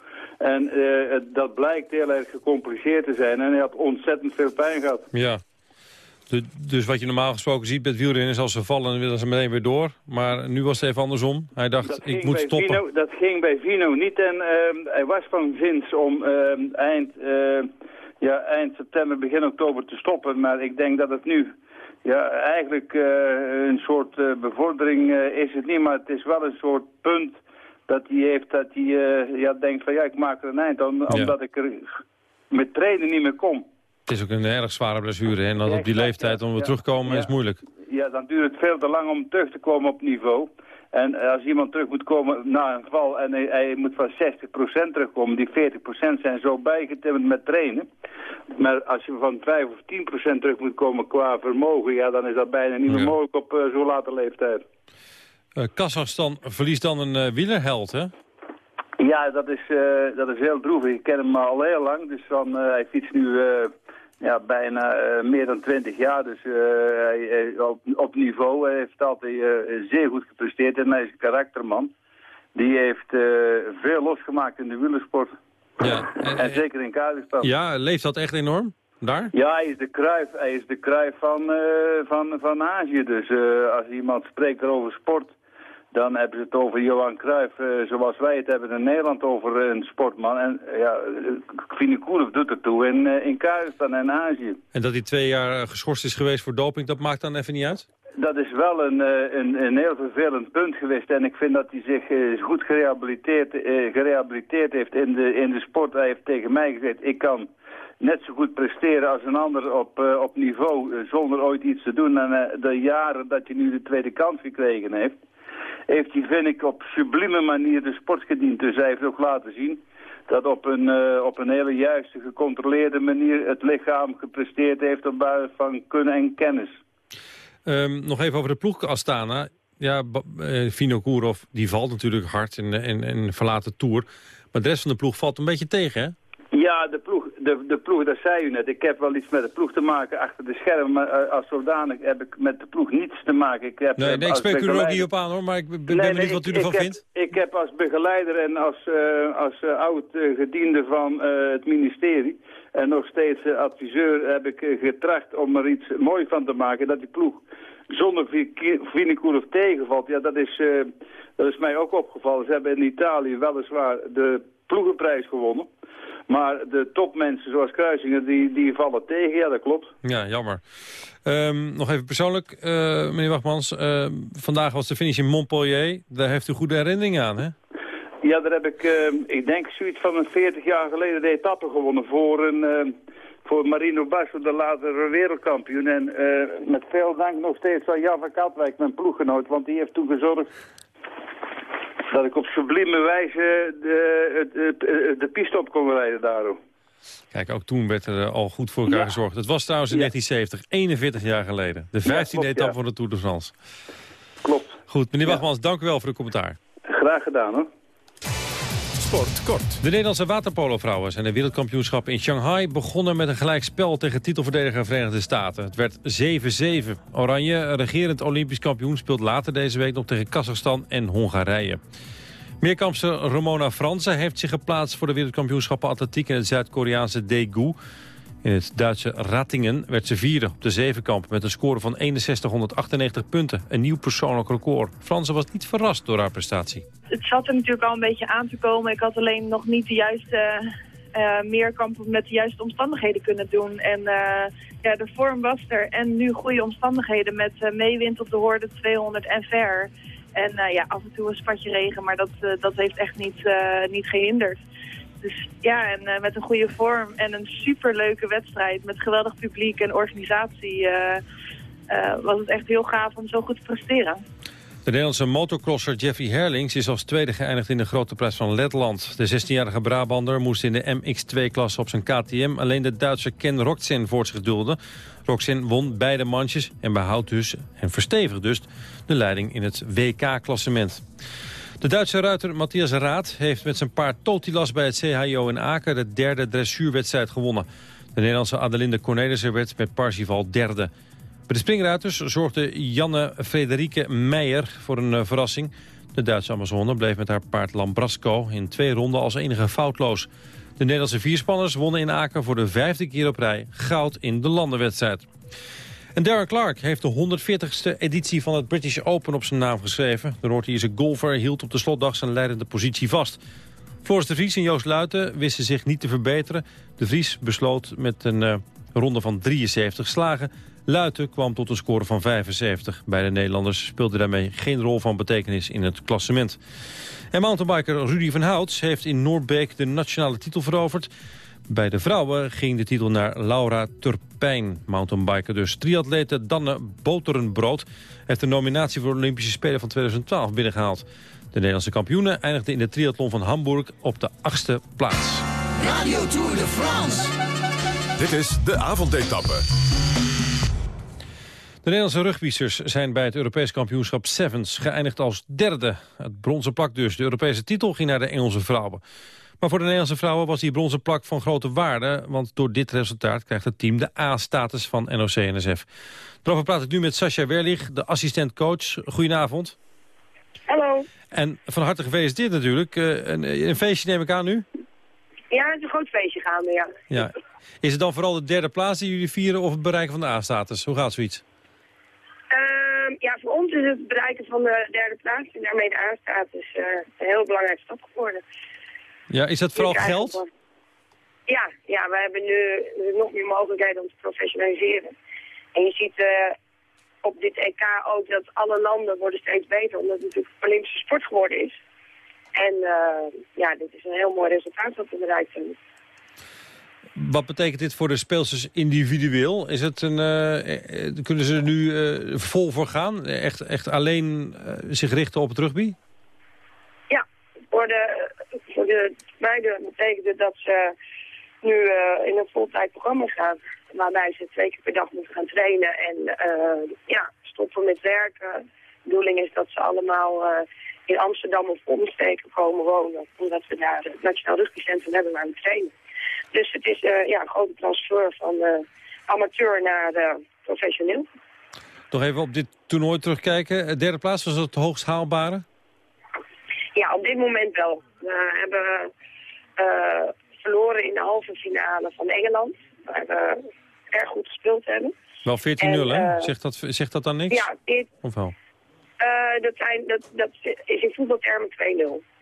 En uh, dat blijkt heel erg gecompliceerd te zijn. En hij had ontzettend veel pijn gehad. Ja. De, dus wat je normaal gesproken ziet met wielrennen is als ze vallen, dan willen ze meteen weer door. Maar nu was het even andersom. Hij dacht, dat ik moet stoppen. Vino, dat ging bij Vino niet. En uh, hij was van zins om uh, eind, ja, eind september, begin oktober te stoppen. Maar ik denk dat het nu ja, eigenlijk een soort bevordering is het niet. Maar het is wel een soort punt dat hij heeft dat hij uh, ja, denkt van ja, ik maak er een eind ja. omdat ik er met trainen niet meer kom. Het is ook een erg zware blessure en dan ja, op die leeftijd om weer ja, terugkomen is moeilijk. Ja, dan duurt het veel te lang om terug te komen op niveau. En als iemand terug moet komen na een val en hij, hij moet van 60% terugkomen, die 40% zijn zo bijgetimmerd met trainen. Maar als je van 5 of 10% terug moet komen qua vermogen, ja, dan is dat bijna niet meer mogelijk op uh, zo'n late leeftijd. Uh, Kazachstan verliest dan een uh, wielerheld, hè? Ja, dat is, uh, dat is heel droevig. Ik ken hem al heel lang. Dus van, hij fietst nu ja, bijna meer dan 20 jaar. Dus hij, hij, op, op, niveau hij heeft altijd zeer goed gepresteerd. En hij is een karakterman. Die heeft veel losgemaakt in de wielersport. Ja, en, en zeker in Kazachstan. Ja, leeft dat echt enorm? Daar? Ja, hij is de kruif, hij is de kruif van, uh, van, van Azië. Dus uh, als iemand spreekt over sport, dan hebben ze het over Johan Cruijff, uh, zoals wij het hebben in Nederland over een sportman. En ja, Vinokourov doet het toe in, in Kazachstan en Azië. En dat hij twee jaar geschorst is geweest voor doping, dat maakt dan even niet uit? Dat is wel een, een, een heel vervelend punt geweest. En ik vind dat hij zich goed gerehabiliteerd, gerehabiliteerd heeft in de, in de sport. Hij heeft tegen mij gezegd, ik kan net zo goed presteren als een ander op, uh, op niveau uh, zonder ooit iets te doen. En uh, de jaren dat hij nu de tweede kans gekregen heeft, heeft hij, vind ik, op sublieme manier de sport gediend. Dus hij heeft ook laten zien dat op een, op een hele juiste, gecontroleerde manier het lichaam gepresteerd heeft op basis van kunnen en kennis. Um, nog even over de ploeg Astana. Ja, Vino Kourov, die valt natuurlijk hard en, en, en verlaat de Tour. Maar de rest van de ploeg valt een beetje tegen, hè? Ja, de ploeg, de, de ploeg, dat zei u net. Ik heb wel iets met de ploeg te maken achter de schermen. Maar uh, als zodanig heb ik met de ploeg niets te maken. Ik heb, nee, nee ik spreek u er ook niet op aan hoor, maar ik ben nee, benieuwd nee, wat u ik, ervan ik vindt. Heb, ik heb als begeleider en als, uh, als uh, oud gediende van het ministerie... en nog steeds adviseur heb ik getracht om er iets moois van te maken. Dat die ploeg zonder Vinokourov tegenvalt. Ja, dat is, dat is mij ook opgevallen. Ze hebben in Italië weliswaar de ploegenprijs gewonnen... Maar de topmensen zoals Kruisingen, die, die vallen tegen. Ja, dat klopt. Ja, jammer. Um, nog even persoonlijk, uh, meneer Wachtmans. Uh, vandaag was de finish in Montpellier. Daar heeft u goede herinneringen aan, hè? Ja, daar heb ik, uh, ik denk, zoiets van een 40 jaar geleden de etappe gewonnen voor een... voor Marino Basso, de latere wereldkampioen. En met veel dank nog steeds aan Jan van Katwijk, mijn ploeggenoot. Want die heeft toen gezorgd dat ik op sublieme wijze de, de, de, de piste op kon rijden daarom. Kijk, ook toen werd er al goed voor elkaar ja. gezorgd. Het was trouwens in ja. 1970, 41 jaar geleden. De 15e ja, etappe van de Tour de France. Klopt. Goed, meneer Wachmans, dank u wel voor uw commentaar. Graag gedaan, hoor. Kort. De Nederlandse waterpolo-vrouwen zijn de wereldkampioenschap in Shanghai begonnen met een gelijkspel tegen titelverdediger Verenigde Staten. Het werd 7-7. Oranje, regerend Olympisch kampioen, speelt later deze week nog tegen Kazachstan en Hongarije. Meerkampse Ramona Fransen heeft zich geplaatst voor de wereldkampioenschappen atletiek in het Zuid-Koreaanse Daegu. In het Duitse Rattingen werd ze vierde op de zevenkamp met een score van 6198 punten. Een nieuw persoonlijk record. Fransen was niet verrast door haar prestatie. Het zat er natuurlijk al een beetje aan te komen. Ik had alleen nog niet de juiste uh, meerkampen met de juiste omstandigheden kunnen doen. En uh, ja, de vorm was er. En nu goede omstandigheden met uh, meewind op de hoorde 200 en ver. En ja, af en toe een spatje regen, maar dat, dat heeft echt niet, niet gehinderd. Dus ja, en met een goede vorm en een superleuke wedstrijd met geweldig publiek en organisatie was het echt heel gaaf om zo goed te presteren. De Nederlandse motocrosser Jeffrey Herlings is als tweede geëindigd in de grote prijs van Letland. De 16-jarige Brabander moest in de MX2-klasse op zijn KTM alleen de Duitse Ken Rokzen voor zich dulden. Rokzen won beide manches en behoudt dus, en verstevigt dus, de leiding in het WK-klassement. De Duitse ruiter Matthias Raad heeft met zijn paard Totilas bij het CHIO in Aken de derde dressuurwedstrijd gewonnen. De Nederlandse Adelinde Cornelissen werd met Parsifal derde. Bij de springruiters zorgde Janne Frederike Meijer voor een uh, verrassing. De Duitse Amazone bleef met haar paard Lambrasco in twee ronden als enige foutloos. De Nederlandse vierspanners wonnen in Aken voor de vijfde keer op rij goud in de landenwedstrijd. En Darren Clark heeft de 140ste editie van het British Open op zijn naam geschreven. De Noord-Ierse golfer hield op de slotdag zijn leidende positie vast. Floris de Vries en Joost Luiten wisten zich niet te verbeteren. De Vries besloot met een uh, ronde van 73 slagen Luiten kwam tot een score van 75. Beide Nederlanders speelden daarmee geen rol van betekenis in het klassement. En mountainbiker Rudy van Houts heeft in Noordbeek de nationale titel veroverd. Bij de vrouwen ging de titel naar Laura Turpijn, mountainbiker dus. Triatlete Danne Boterenbrood heeft de nominatie voor de Olympische Spelen van 2012 binnengehaald. De Nederlandse kampioene eindigde in de triathlon van Hamburg op de achtste plaats. Radio Tour de France. Dit is de avondetappe. De Nederlandse rugbiesters zijn bij het Europees kampioenschap Sevens geëindigd als derde. Het bronzen plak dus. De Europese titel ging naar de Engelse vrouwen. Maar voor de Nederlandse vrouwen was die bronzen plak van grote waarde... want door dit resultaat krijgt het team de A-status van NOC-NSF. Daarover praat ik nu met Sascha Werlich, de assistent-coach. Goedenavond. Hallo. En van harte gefeliciteerd natuurlijk. Uh, een, een, feestje neem ik aan nu? Ja, het is een groot feestje gaande, ja. ja. Is het dan vooral de derde plaats die jullie vieren of het bereiken van de A-status? Hoe gaat zoiets? Uh, ja, voor ons is het bereiken van de derde plaats en daarmee de A-status uh, een heel belangrijk stap geworden. Ja, is dat vooral geld? Ja, ja, we hebben nu nog meer mogelijkheden om te professionaliseren. En je ziet uh, op dit EK ook dat alle landen worden steeds beter, omdat het natuurlijk Olympische sport geworden is. En uh, ja, dit is een heel mooi resultaat wat we bereikt hebben. Wat betekent dit voor de speelsters individueel? Is het een, uh, kunnen ze er nu uh, vol voor gaan? Echt, echt alleen zich richten op het rugby? Ja, voor de, voor de meiden het dat ze nu in een voltijd programma gaan. Waarbij ze twee keer per dag moeten gaan trainen en ja, stoppen met werken. De bedoeling is dat ze allemaal in Amsterdam of omsteken komen wonen. Omdat we daar het Nationaal Rugbycentrum hebben waar we trainen. Dus het is uh, ja, een grote transfer van uh, amateur naar uh, professioneel. Nog even op dit toernooi terugkijken. Derde plaats, was het hoogst haalbare? Ja, op dit moment wel. We hebben verloren in de halve finale van Engeland. Waar we erg goed gespeeld hebben. Wel 14-0, hè? Zegt dat, zegt dat dan niks? Ja, dit, of wel? dat, zijn, dat, dat is in voetbaltermen 2-0.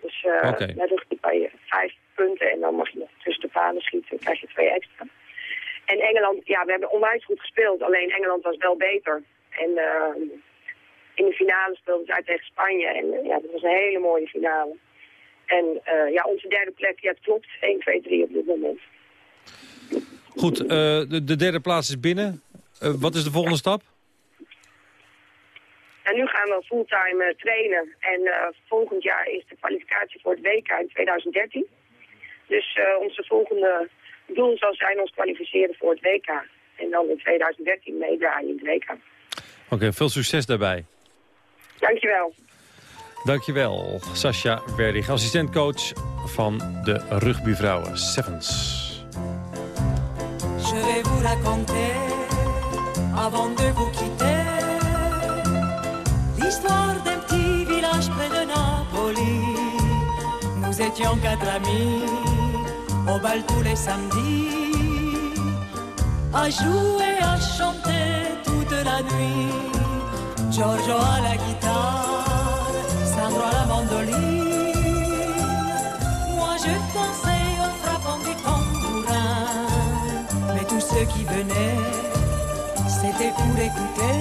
Dus uh, okay. bij je vijf punten en dan mag je nog tussen de palen schieten, krijg je twee extra. En Engeland, ja, we hebben onwijs goed gespeeld, alleen Engeland was wel beter. En uh, in de finale speelden ze uit tegen Spanje en ja, dat was een hele mooie finale. En uh, ja, onze derde plek, ja, het klopt, 1, 2, 3 op dit moment. Goed, de, de, derde plaats is binnen. wat is de volgende stap? En nu gaan we fulltime trainen. En volgend jaar is de kwalificatie voor het WK in 2013. Dus onze volgende doel zal zijn ons kwalificeren voor het WK. En dan in 2013 meedraaien in het WK. Oké, okay, veel succes daarbij. Dankjewel. Dankjewel, Sascha Werdig, assistentcoach van de rugbyvrouwen Sevens. Je vais vous raconter avant de vous quitter l'histoire d'un petit village près de Napoli Nous étions quatre amis au bal tous les samedis, à jouer, à chanter toute la nuit. Giorgio à la guitare, ceux qui venaient, c'était pour écouter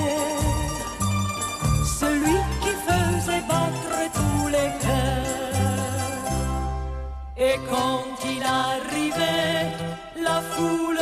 celui qui faisait battre tous les cœurs. Et quand il arrivait, la foule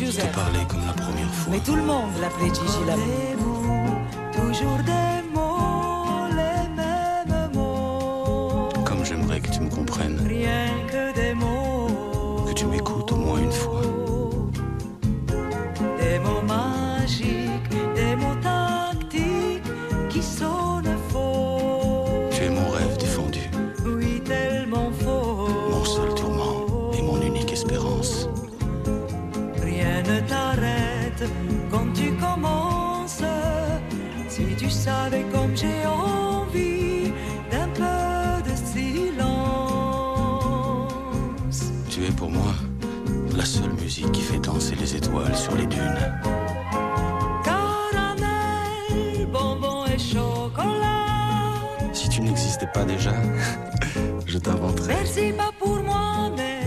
Gigi Te Giuseppe. parler comme la première fois. Mais tout le monde l'appelait Gigi l'amour. Toujours des mots, les mêmes mots. Comme j'aimerais que tu me comprennes. Rien que des mots. Que tu m'écoutes au moins une fois. Tu es pour moi la seule musique qui fait danser les étoiles sur les dunes. Caramel, bonbon et chocolat. Si tu n'existais pas déjà, je t'inventerais. Merci pas pour moi, mais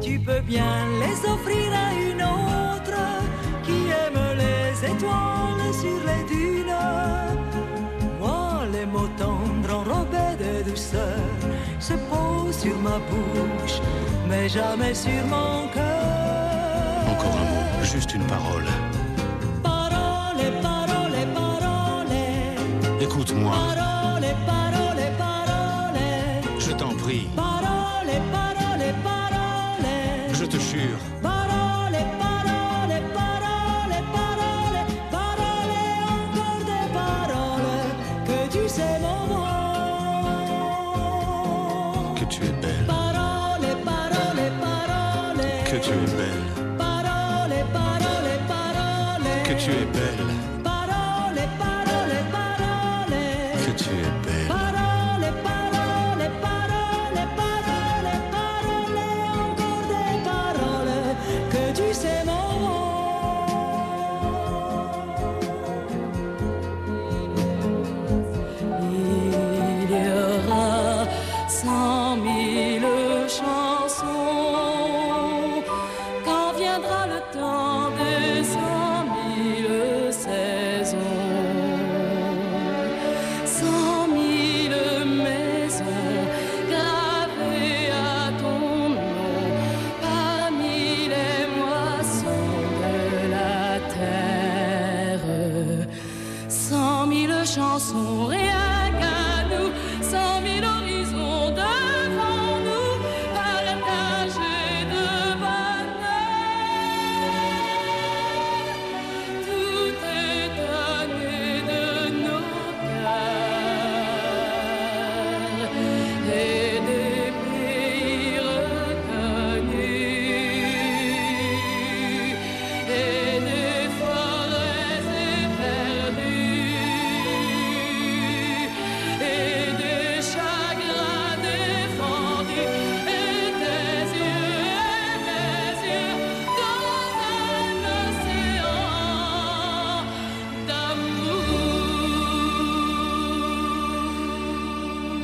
tu peux bien les offrir sur ma bouche, mais jamais sur mon cœur. Encore un mot, juste une parole. Parole, parole, parole, Écoute-moi, parole, parole, parole. je t'en prie, mille chansons, rien qu'à nous, cent mille horizons devant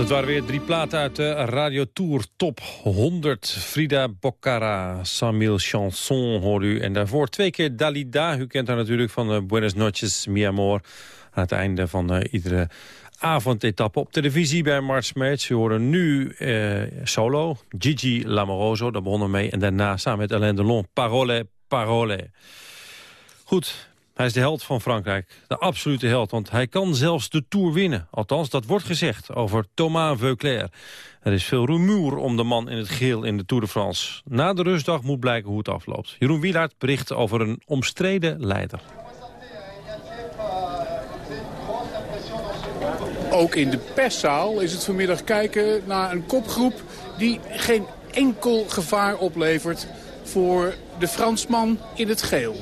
Dat waren weer drie platen uit de Radio Tour Top 100. Frida Boccara, Samuel Chanson hoor u. En daarvoor twee keer Dalida. U kent haar natuurlijk van eh, Buenos Noches, Mi Amor. Aan het einde van eh, iedere avondetappe op televisie bij Mart Smeets. U hoorde nu eh, solo, Gigi Lamoroso, daar begonnen mee. En daarna samen met Alain Delon, Parole, parole. Goed, hij is de held van Frankrijk. De absolute held, want hij kan zelfs de Tour winnen. Althans, dat wordt gezegd over Thomas Veuclair. Er is veel rumoer om de man in het geel in de Tour de France. Na de rustdag moet blijken hoe het afloopt. Jeroen Wielaert bericht over een omstreden leider. Ook in de perszaal is het vanmiddag kijken naar een kopgroep die geen enkel gevaar oplevert voor de Fransman in het geel.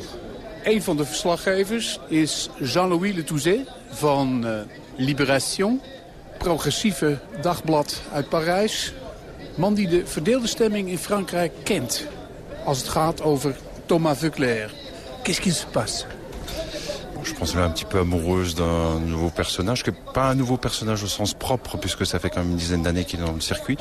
Een van de verslaggevers is Jean-Louis Letouzet van uh, Libération, progressieve dagblad uit Parijs. Man die de verdeelde stemming in Frankrijk kent als het gaat over Thomas Veuclair. Qu'est-ce qui se passe je pense un petit peu amoureuse d'un nouveau personnage, n'est pas un nouveau personnage au sens propre, puisque ça fait quand même une dizaine d'années qu'il est dans le circuit.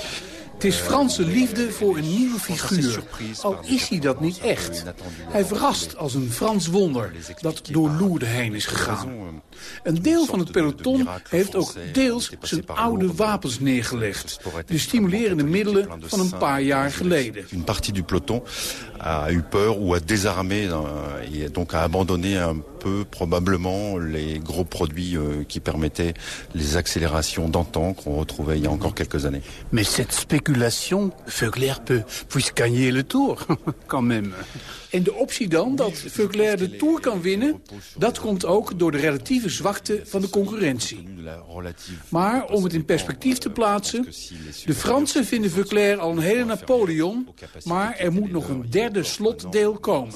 Het is Franse liefde voor een nieuwe figuur, al is hij dat niet echt. Hij verrast als een Frans wonder dat door Lourdes heen is gegaan. Een deel van het peloton heeft ook deels zijn oude wapens neergelegd. De stimulerende middelen van een paar jaar geleden. Une partie du peloton a eu peur ou a désarmé et donc a abandonné un peu probablement les gros produits qui permettaient les accélérations d'antan qu'on retrouvait il y a encore quelques années. Mais cette spéculation, Veuclair peut, puisse gagner le tour, quand même. En de optie dan dat Veuclair de Tour kan winnen... dat komt ook door de relatieve zwakte van de concurrentie. Maar om het in perspectief te plaatsen... de Fransen vinden Veuclair al een hele Napoleon... maar er moet nog een derde slotdeel komen.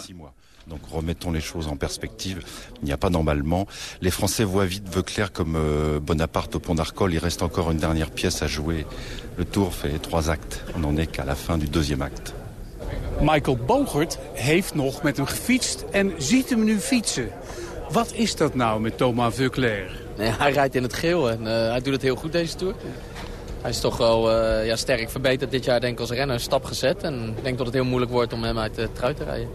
Donc remettons les choses en perspective. Il n'y a pas normalement. Les Français voient vite Veuclair comme euh, Bonaparte au pont d'Arcole. Il reste encore une dernière pièce à jouer. Le tour fait trois actes. On n'en est qu'à la fin du deuxième acte. Michael Bogert heeft nog met hem gefietst en ziet hem nu fietsen. Wat is dat nou met Thomas Veuclair? Nee, hij rijdt in het geel en uh, hij doet het heel goed deze Tour. Hij is toch wel uh, ja, sterk verbeterd dit jaar denk ik als renner. Een stap gezet en ik denk dat het heel moeilijk wordt om hem uit de trui te rijden.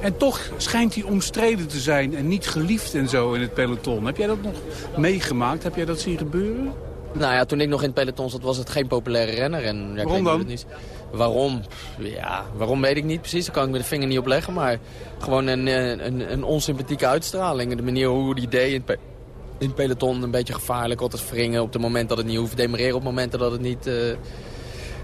En toch schijnt hij omstreden te zijn en niet geliefd en zo in het peloton. Heb jij dat nog meegemaakt? Heb jij dat zien gebeuren? Nou ja, toen ik nog in het peloton zat was het geen populaire renner. En, ja, Waarom dan? Niet. Waarom? Ja, waarom weet ik niet precies. Daar kan ik me de vinger niet op leggen. Maar gewoon een, een, een onsympathieke uitstraling. De manier hoe die deed in, pe in het peloton een beetje gevaarlijk. Altijd wringen op het moment dat het niet hoeft. Demareren op momenten dat het niet uh,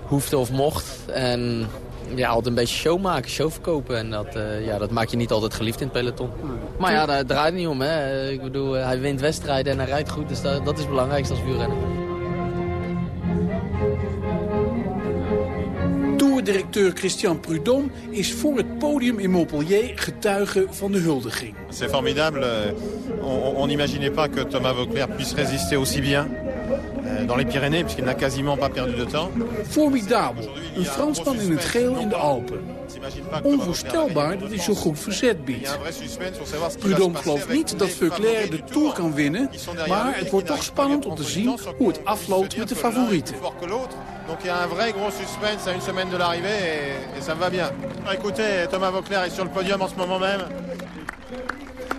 hoefde of mocht. En ja, altijd een beetje show maken, show verkopen. En dat, uh, ja, dat maak je niet altijd geliefd in het peloton. Maar ja, daar draait het niet om. Hè. Ik bedoel, hij wint wedstrijden en hij rijdt goed. Dus dat, dat is het belangrijkste als wielrenner. Tourdirecteur Christian Prudhomme is voor het podium in Montpellier getuige van de huldiging. C'est formidable. On n'imaginait pas que Thomas Vauclair puisse résister aussi bien dans les Pyrénées, puisqu'il n'a quasiment pas perdu de temps. Formidabel. Een Fransman in het geel in de Alpen. Onvoorstelbaar dat hij zo goed verzet biedt. Prudhomme gelooft niet dat Veuclair de Tour kan winnen, maar het wordt toch spannend om te zien hoe het afloopt met de favorieten. Donc il y a un vrai gros suspense à une semaine de l'arrivée et, et ça va bien. Écoutez, Thomas Vauclair est sur le podium en ce moment même.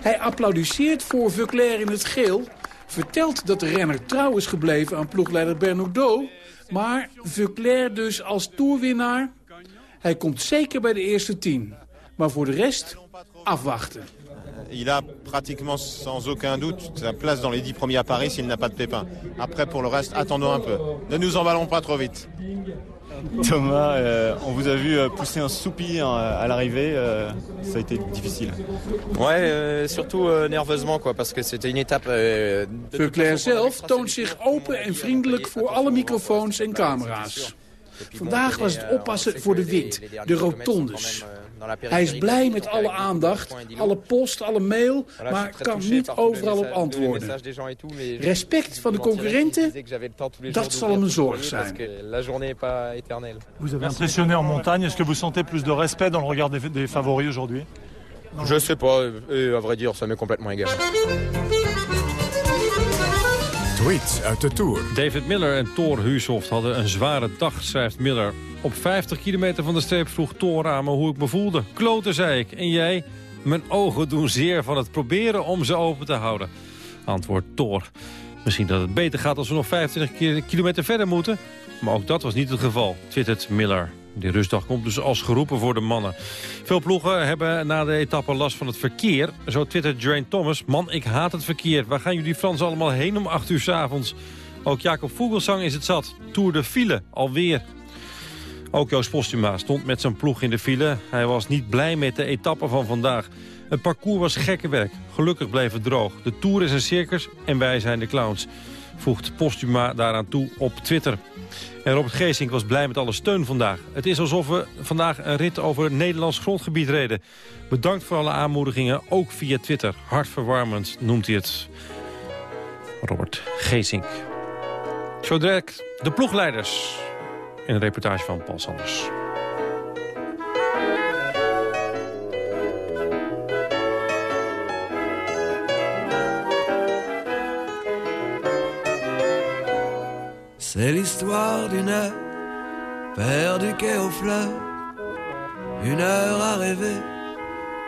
Hij applaudisseert voor Veuclair in het geel, vertelt dat de renner trouw is gebleven aan ploegleider Bernaudot, maar Veuclair dus als toerwinnaar. Hij komt zeker bij de eerste tien, maar voor de rest afwachten. Il a pratiquement sans aucun doute sa place dans les 10 premiers à Paris s'il n'a pas de pépin. Après, pour le reste, attendons un peu. Ne nous emballons pas trop vite. Thomas, euh, on vous a vu pousser un soupir à l'arrivée. Euh, ça a été difficile. Ouais, euh, surtout nerveusement, quoi, parce que c'était une étape... Veuclair zelf toont zich open en vriendelijk voor alle microfoons en camera's. Vandaag was het oppassen voor de wind, de rotondes. Hij is blij met alle aandacht, alle post, alle mail, maar kan niet overal op antwoorden. Respect van de concurrenten, dat zal hem een zorg zijn. Vous avez impressionné en montagne. Est-ce que vous sentez plus de respect dans le regard des, des favoris aujourd'hui Je sais pas, et à vrai dire, ça m'est complètement égal. David Miller en Thor Huushoft hadden een zware dag, schrijft Miller. Op 50 kilometer van de streep vroeg Thor aan me hoe ik me voelde. Kloten, zei ik. En jij? Mijn ogen doen zeer van het proberen om ze open te houden. Antwoord Thor. Misschien dat het beter gaat als we nog 25 kilometer verder moeten. Maar ook dat was niet het geval, twittert Miller. Die rustdag komt dus als geroepen voor de mannen. Veel ploegen hebben na de etappe last van het verkeer. Zo twittert Geraint Thomas. Man, ik haat het verkeer. Waar gaan jullie Fransen allemaal heen om 8 uur s avonds? Ook Jacob Vogelsang is het zat. Tour de file, alweer. Ook Joost Postuma stond met zijn ploeg in de file. Hij was niet blij met de etappe van vandaag. Het parcours was gekke werk. Gelukkig bleef het droog. De Tour is een circus en wij zijn de clowns. Voegt Postuma daaraan toe op Twitter. En Robert Geesink was blij met alle steun vandaag. Het is alsof we vandaag een rit over Nederlands grondgebied reden. Bedankt voor alle aanmoedigingen, ook via Twitter. Hartverwarmend noemt hij het. Robert Geesink. Zo direct de ploegleiders. In een reportage van Paul Sanders. C'est l'histoire d'une heure perdue quai aux fleurs, une heure à rêver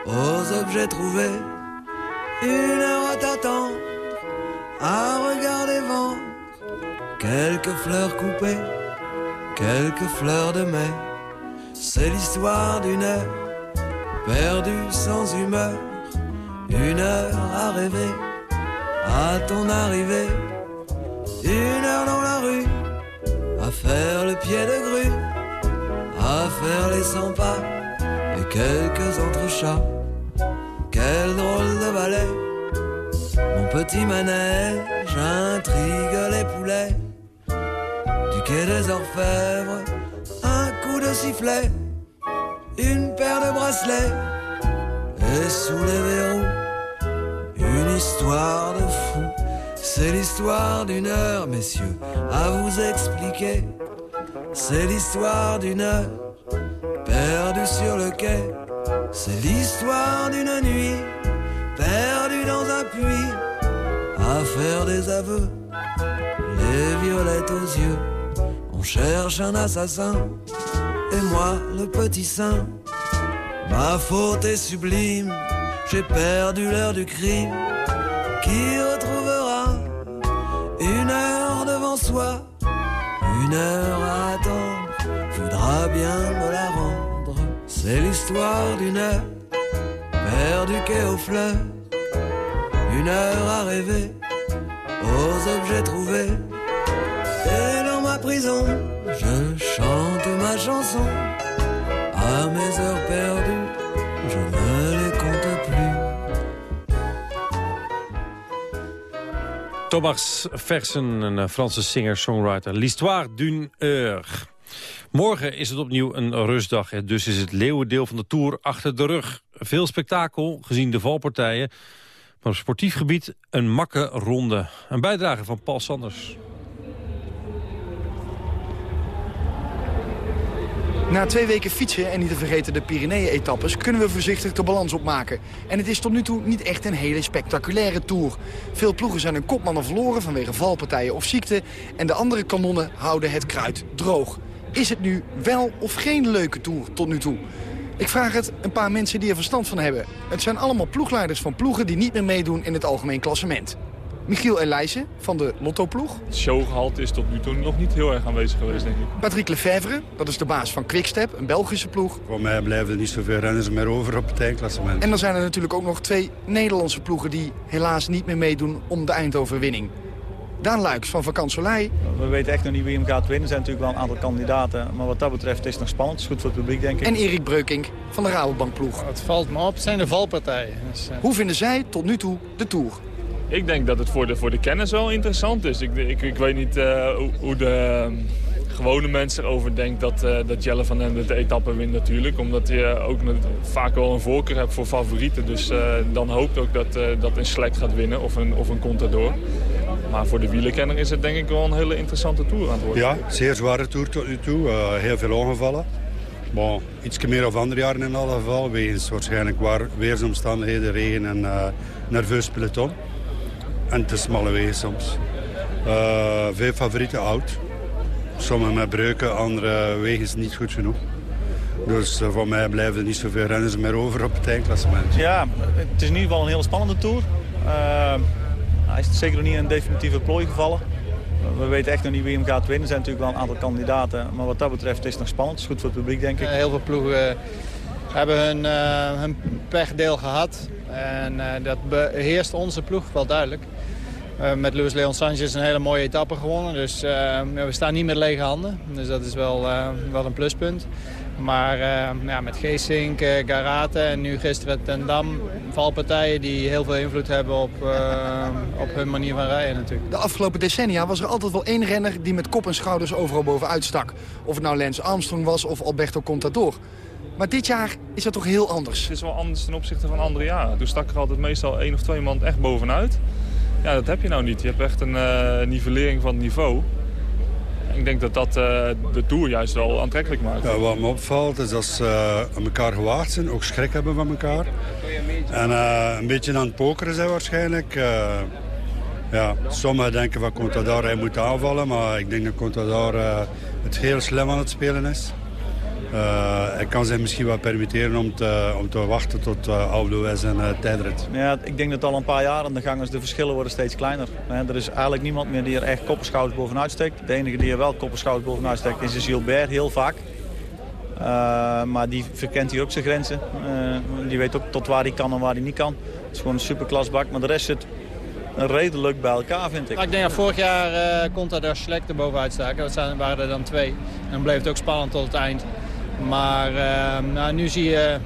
aux objets trouvés, une heure à t'attendre, à regarder vendre quelques fleurs coupées, quelques fleurs de mai. C'est l'histoire d'une heure perdue sans humeur, une heure à rêver à ton arrivée, à faire le pied de grue, à faire les 100 pas et quelques entrechats. Quel drôle de ballet, mon petit manège intrigue les poulets. Du quai des Orfèvres, un coup de sifflet, une paire de bracelets, et sous les verrous, une histoire de fou. C'est l'histoire d'une heure, messieurs, à vous expliquer. C'est l'histoire d'une heure, perdue sur le quai. C'est l'histoire d'une nuit, perdue dans un puits, à faire des aveux, les violettes aux yeux. On cherche un assassin, et moi le petit saint. Ma faute est sublime, j'ai perdu l'heure du crime. Une heure à attendre, voudra bien me la rendre. C'est l'histoire d'une heure, perdue quai aux fleurs, une heure à rêver aux objets trouvés. Et dans ma prison, je chante ma chanson à mes heures perdues, je ne les Thomas Versen, een eh, Franse singer-songwriter. L'histoire d'une heure. Morgen is het opnieuw een rustdag. Dus is het leeuwendeel van de Tour achter de rug. Veel spektakel, gezien de valpartijen. Maar op sportief gebied een makke ronde. Een bijdrage van Paul Sanders. Na twee weken fietsen en niet te vergeten de Pyreneeën-etappes... kunnen we voorzichtig de balans opmaken. En het is tot nu toe niet echt een hele spectaculaire Tour. Veel ploegen zijn hun kopmannen verloren vanwege valpartijen of ziekte... en de andere kanonnen houden het kruid droog. Is het nu wel of geen leuke Tour tot nu toe? Ik vraag het een paar mensen die er verstand van hebben. Het zijn allemaal ploegleiders van ploegen die niet meer meedoen in het algemeen klassement. Michiel Elijzen van de Lotto-ploeg. Het showgehalte is tot nu toe nog niet heel erg aanwezig geweest, denk ik. Patrick Lefevre, dat is de baas van Quickstep, een Belgische ploeg. Voor mij blijven er niet zoveel renners meer over op het eindklassement. En dan zijn er natuurlijk ook nog twee Nederlandse ploegen... die helaas niet meer meedoen om de eindoverwinning. Daan Luiks van Vakant Soleil. We weten echt nog niet wie hem gaat winnen. Er zijn natuurlijk wel een aantal kandidaten. Maar wat dat betreft is het nog spannend. Het is goed voor het publiek, denk ik. En Erik Breukink van de Rabobankploeg. Het valt me op, het zijn de valpartijen. Dus, uh... Hoe vinden zij tot nu toe de Tour? Ik denk dat het voor de, voor de kennis wel interessant is. Ik, ik, ik weet niet uh, hoe, de uh, gewone mensen erover denkt dat, uh, dat Jelle van Ende de etappe wint natuurlijk. Omdat je ook vaak wel een voorkeur hebt voor favorieten. Dus dan hoopt ook dat, dat een Slek gaat winnen of een, of een Contador. Maar voor de wielerkenner is het denk ik wel een hele interessante Tour aan het worden. Ja, zeer zware Tour tot nu toe. heel veel ongevallen. Bon, iets meer of andere jaren in alle geval. Wegens waarschijnlijk waar, weersomstandigheden, regen en nerveus peloton. En te smalle wegen soms. Uh, veel favorieten oud. Sommige met breuken, andere wegen niet goed genoeg. Dus uh, voor mij blijven er niet zoveel renners meer over op het eindklassement. Ja, het is in ieder geval een hele spannende Tour. Uh, hij is zeker nog niet in een definitieve plooi gevallen. We weten echt nog niet wie hem gaat winnen. Er zijn natuurlijk wel een aantal kandidaten. Maar wat dat betreft is het nog spannend. Het is goed voor het publiek, denk ik. Eh, heel veel ploegen hebben hun, uh, hun pechdeel gehad. En uh, dat beheerst onze ploeg wel duidelijk. Uh, met Luis Leon Sanchez een hele mooie etappe gewonnen. Dus we staan niet met lege handen. Dus dat is wel, wel een pluspunt. Maar ja, met Geesink, Garate en nu gisteren Ten Dam... valpartijen die heel veel invloed hebben op, op hun manier van rijden natuurlijk. De afgelopen decennia was er altijd wel één renner... die met kop en schouders overal bovenuit stak. Of het nou Lance Armstrong was of Alberto Contador. Maar dit jaar is dat toch heel anders? Het is wel anders ten opzichte van andere jaren. Toen stak er altijd meestal één of twee man echt bovenuit. Ja, dat heb je nou niet. Je hebt echt een uh, nivellering van het niveau. Ik denk dat dat uh, de Tour juist wel aantrekkelijk maakt. Ja, wat me opvalt is dat ze uh, aan elkaar gewaagd zijn. Ook schrik hebben van elkaar. En een beetje aan het pokeren zijn waarschijnlijk. ja, sommigen denken van Contador hij moet aanvallen. Maar ik denk dat Contador het heel slim aan het spelen is. Uh, hij kan zich misschien wel permitteren om te, om te wachten tot uh, Aldo en uh, tijdrit. Ja, ik denk dat al een paar jaar aan de gang is. De verschillen worden steeds kleiner. er is eigenlijk niemand meer die er echt kopperschouders bovenuit steekt. De enige die er wel kopperschouders bovenuit steekt is Gilbert, heel vaak. maar die verkent hier ook zijn grenzen. die weet ook tot waar hij kan en waar hij niet kan. Het is gewoon een superklasbak. Maar de rest zit redelijk bij elkaar, vind ik. Nou, ik denk dat vorig jaar uh, kon daar slecht bovenuit staken. Dat waren er dan twee. En dan bleef het ook spannend tot het eind. Maar uh, nou, nu zie je...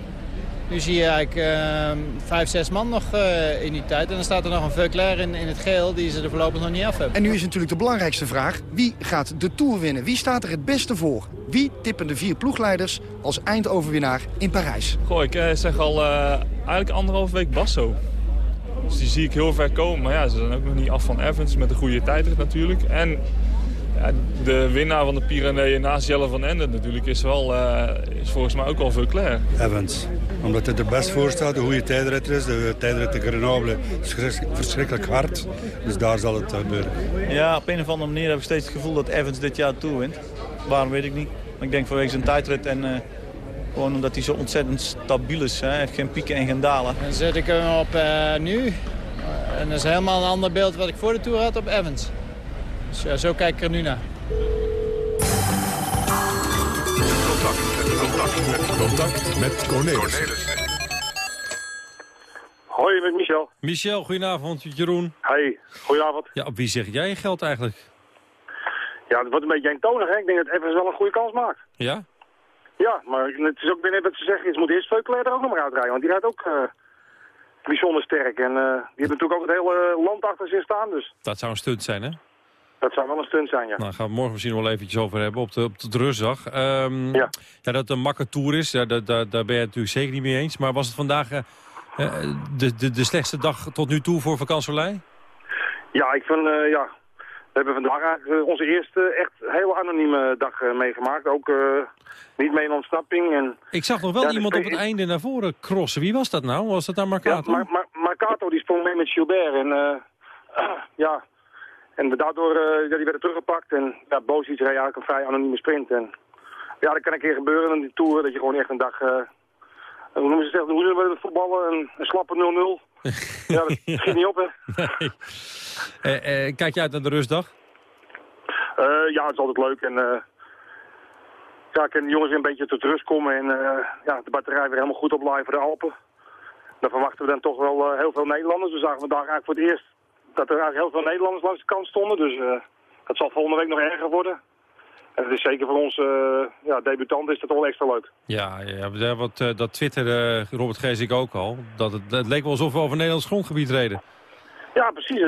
Nu zie je eigenlijk uh, vijf, zes man nog uh, in die tijd. En dan staat er nog een Veuclair in, in het geel die ze er voorlopig nog niet af hebben. En nu is natuurlijk de belangrijkste vraag. Wie gaat de Tour winnen? Wie staat er het beste voor? Wie tippen de vier ploegleiders als eindoverwinnaar in Parijs? Goh, ik zeg al eigenlijk anderhalve week Basso. Dus die zie ik heel ver komen. Maar ja, ze zijn ook nog niet af van Evans met een goede tijdrit natuurlijk. En ja, de winnaar van de Pyreneeën naast Jelle van Ende natuurlijk is, wel, uh, is volgens mij ook al Veuclair. Evans. Omdat hij er best voor staat, de goede tijdritter is. De tijdrit de Grenoble is verschrikkelijk hard. Dus daar zal het gebeuren. Ja, op een of andere manier heb ik steeds het gevoel dat Evans dit jaar toewint. Waarom weet ik niet. Maar ik denk vanwege zijn tijdrit en... Uh, gewoon omdat hij zo ontzettend stabiel is. Hij heeft geen pieken en geen dalen. Dan zet ik hem op uh, nu. En dat is helemaal een ander beeld wat ik voor de Tour had op Evans. Dus ja, zo kijk ik er nu naar. Contact, contact met Cornelis. Hoi, met Michel. Michel, goedenavond. Jeroen. Hey, goedenavond. Ja, op wie zeg jij je geld eigenlijk? Ja, het wordt een beetje eentonig, hè. Ik denk dat Evans wel een goede kans maakt. Ja? Ja, maar het is ook binnen wat ze zeggen, is moet eerst Veuclair er ook nog maar uitrijden. Want die rijdt ook uh, bijzonder sterk. En uh, die heeft natuurlijk ook het hele land achter zich staan, dus... Dat zou een stunt zijn, hè? Dat zou wel een stunt zijn, ja. Nou, gaan we morgen misschien wel eventjes over hebben op de, op de rustdag. Um, ja. ja. Dat het een makke tour is, ja, daar, daar, daar ben je het natuurlijk zeker niet mee eens. Maar was het vandaag uh, de, de, de slechtste dag tot nu toe voor vakantsolei? Ja, ik vind, uh, ja, we hebben vandaag eigenlijk onze eerste echt heel anonieme dag uh, meegemaakt. Ook uh, niet mee in ontsnapping. En, ik zag nog wel ja, iemand op het einde naar voren crossen. Wie was dat nou? Was dat nou Marcato? Ja, Mar Mar Marcato die sprong mee met Gilbert. En uh, ja, en daardoor ja, die werden teruggepakt. En ja, Boos reed eigenlijk een vrij anonieme sprint. En ja, dat kan een keer gebeuren in die tour. Dat je gewoon echt een dag... hoe noemen ze het? Hoe noemen we het voetballen? Een, een slappe 0-0. ja, dat schiet niet op, hè. Nee. Uh, kijk je uit naar de rustdag? Uh, ja, het is altijd leuk. En, ja, ik kan de jongens een beetje tot rust komen. En ja, de batterij weer helemaal goed oplaaien voor de Alpen. Dan verwachten we dan toch wel heel veel Nederlanders. We zagen vandaag eigenlijk voor het eerst dat er eigenlijk heel veel Nederlanders langs de kant stonden. Dus dat zal volgende week nog erger worden. En het is zeker voor ons uh, ja, debutanten is dat wel extra leuk. Ja, ja wat, uh, dat Twitter, uh, Robert Geesik ook al. Dat het, het, leek wel alsof we over Nederlands grondgebied reden. Ja, precies.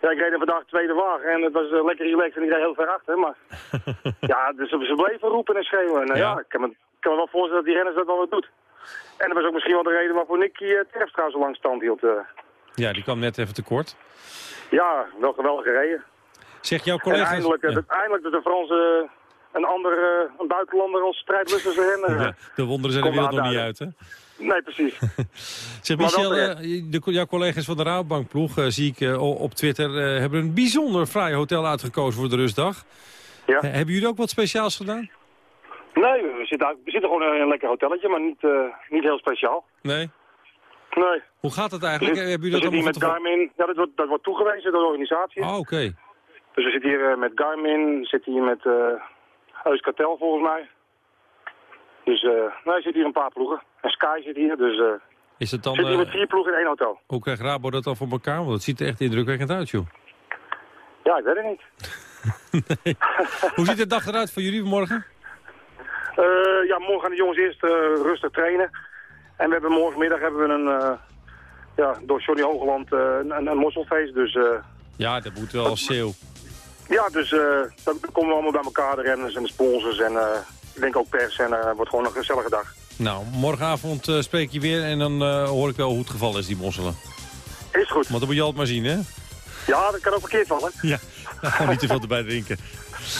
ja, ik reed vandaag tweede wagen en het was lekker relaxed en ik reed heel ver achter. Maar ja, dus ze bleven roepen en schreeuwen. En, ja. ja. ik, kan me, kan me wel voorstellen dat die renners dat wel wat doet. En dat was ook misschien wel de reden waarvoor Nicky uh, Terpstra zo lang stand hield. Ja, die kwam net even tekort. Ja, wel geweldig gereden. Zeg jouw collega's... En eindelijk, ja. eindelijk dat de Fransen een ander, een buitenlander als strijdlustig zijn. Ja, de wonderen zijn de wereld nog niet uit, hè? Nee, precies. zeg, Michel, de, jouw collega's van de Raadbankploeg, uh, zie ik op Twitter, hebben een bijzonder fraai hotel uitgekozen voor de rustdag. Ja. hebben jullie ook wat speciaals gedaan? Nee, we zitten, we zitten gewoon in een lekker hotelletje, maar niet, niet heel speciaal. Nee? Nee. Hoe gaat het eigenlijk? Zit, hebben jullie dat allemaal met Garmin, ja, dat wordt, dat wordt toegewezen door de organisatie. Ah, oké. Okay. Dus we zitten hier eh, met Garmin, we zitten hier met uh, volgens mij. Dus uh, nou, er zitten hier een paar ploegen. En Sky zit hier, dus... Uh, is het dan, zit hier met vier ploegen in één hotel. Hoe krijgt Rabo dat dan voor elkaar? Want het ziet er echt indrukwekkend uit, joh. Ja, ik weet het niet. nee. Hoe ziet de dag eruit voor jullie morgen? Uh, ja, morgen gaan de jongens eerst uh, rustig trainen. En we hebben morgenmiddag hebben we een, uh, ja, door Johnny Hogeland een, een mosselfeest. Dus, ja, dat moet wel als zeeuw. Ja, dus dan komen we allemaal bij elkaar, de renners en de sponsors en ik denk ook pers. En het wordt gewoon een gezellige dag. Nou, morgenavond spreek je weer en dan hoor ik wel hoe het geval is, die mosselen. Is goed. Maar dat moet je altijd maar zien, hè? Ja, dat kan ook verkeerd vallen. Ja, gewoon niet te veel erbij drinken.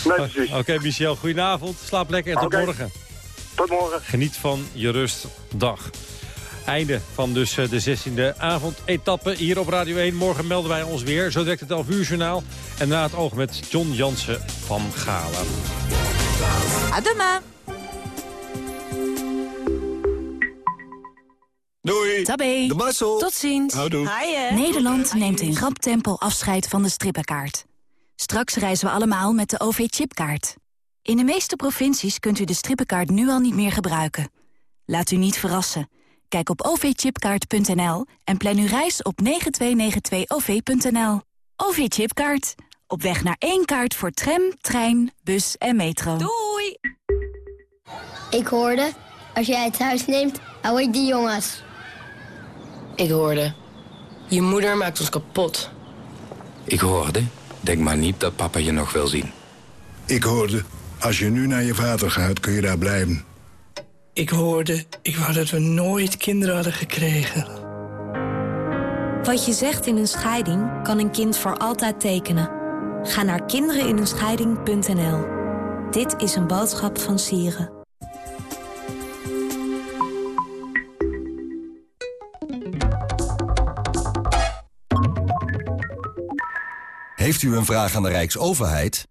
Nee, precies. Oké, okay, Michel, goedenavond. Slaap lekker en tot okay. morgen. Tot morgen. Geniet van je rustdag. Einde van dus de 16e avondetappe hier op Radio 1. Morgen melden wij ons weer. Zo direct het 11 uur journaal. En na het oog met John Jansen van Galen. Adema. Doei. Tabé. De Marcel. Tot ziens. Houdoe. Nederland neemt in rap tempo afscheid van de strippenkaart. Straks reizen we allemaal met de OV-chipkaart. In de meeste provincies kunt u de strippenkaart nu al niet meer gebruiken. Laat u niet verrassen. Kijk op ovchipkaart.nl en plan uw reis op 9292-OV.nL. OV-chipkaart. Op weg naar één kaart voor tram, trein, bus en metro. Doei! Ik hoorde, als jij het huis neemt, hou ik die jongens. Ik hoorde, je moeder maakt ons kapot. Ik hoorde, denk maar niet dat papa je nog wil zien. Ik hoorde, als je nu naar je vader gaat, kun je daar blijven. Ik hoorde, ik wou dat we nooit kinderen hadden gekregen. Wat je zegt in een scheiding, kan een kind voor altijd tekenen. Ga naar kindereninenscheiding.nl. Dit is een boodschap van Sieren. Heeft u een vraag aan de Rijksoverheid?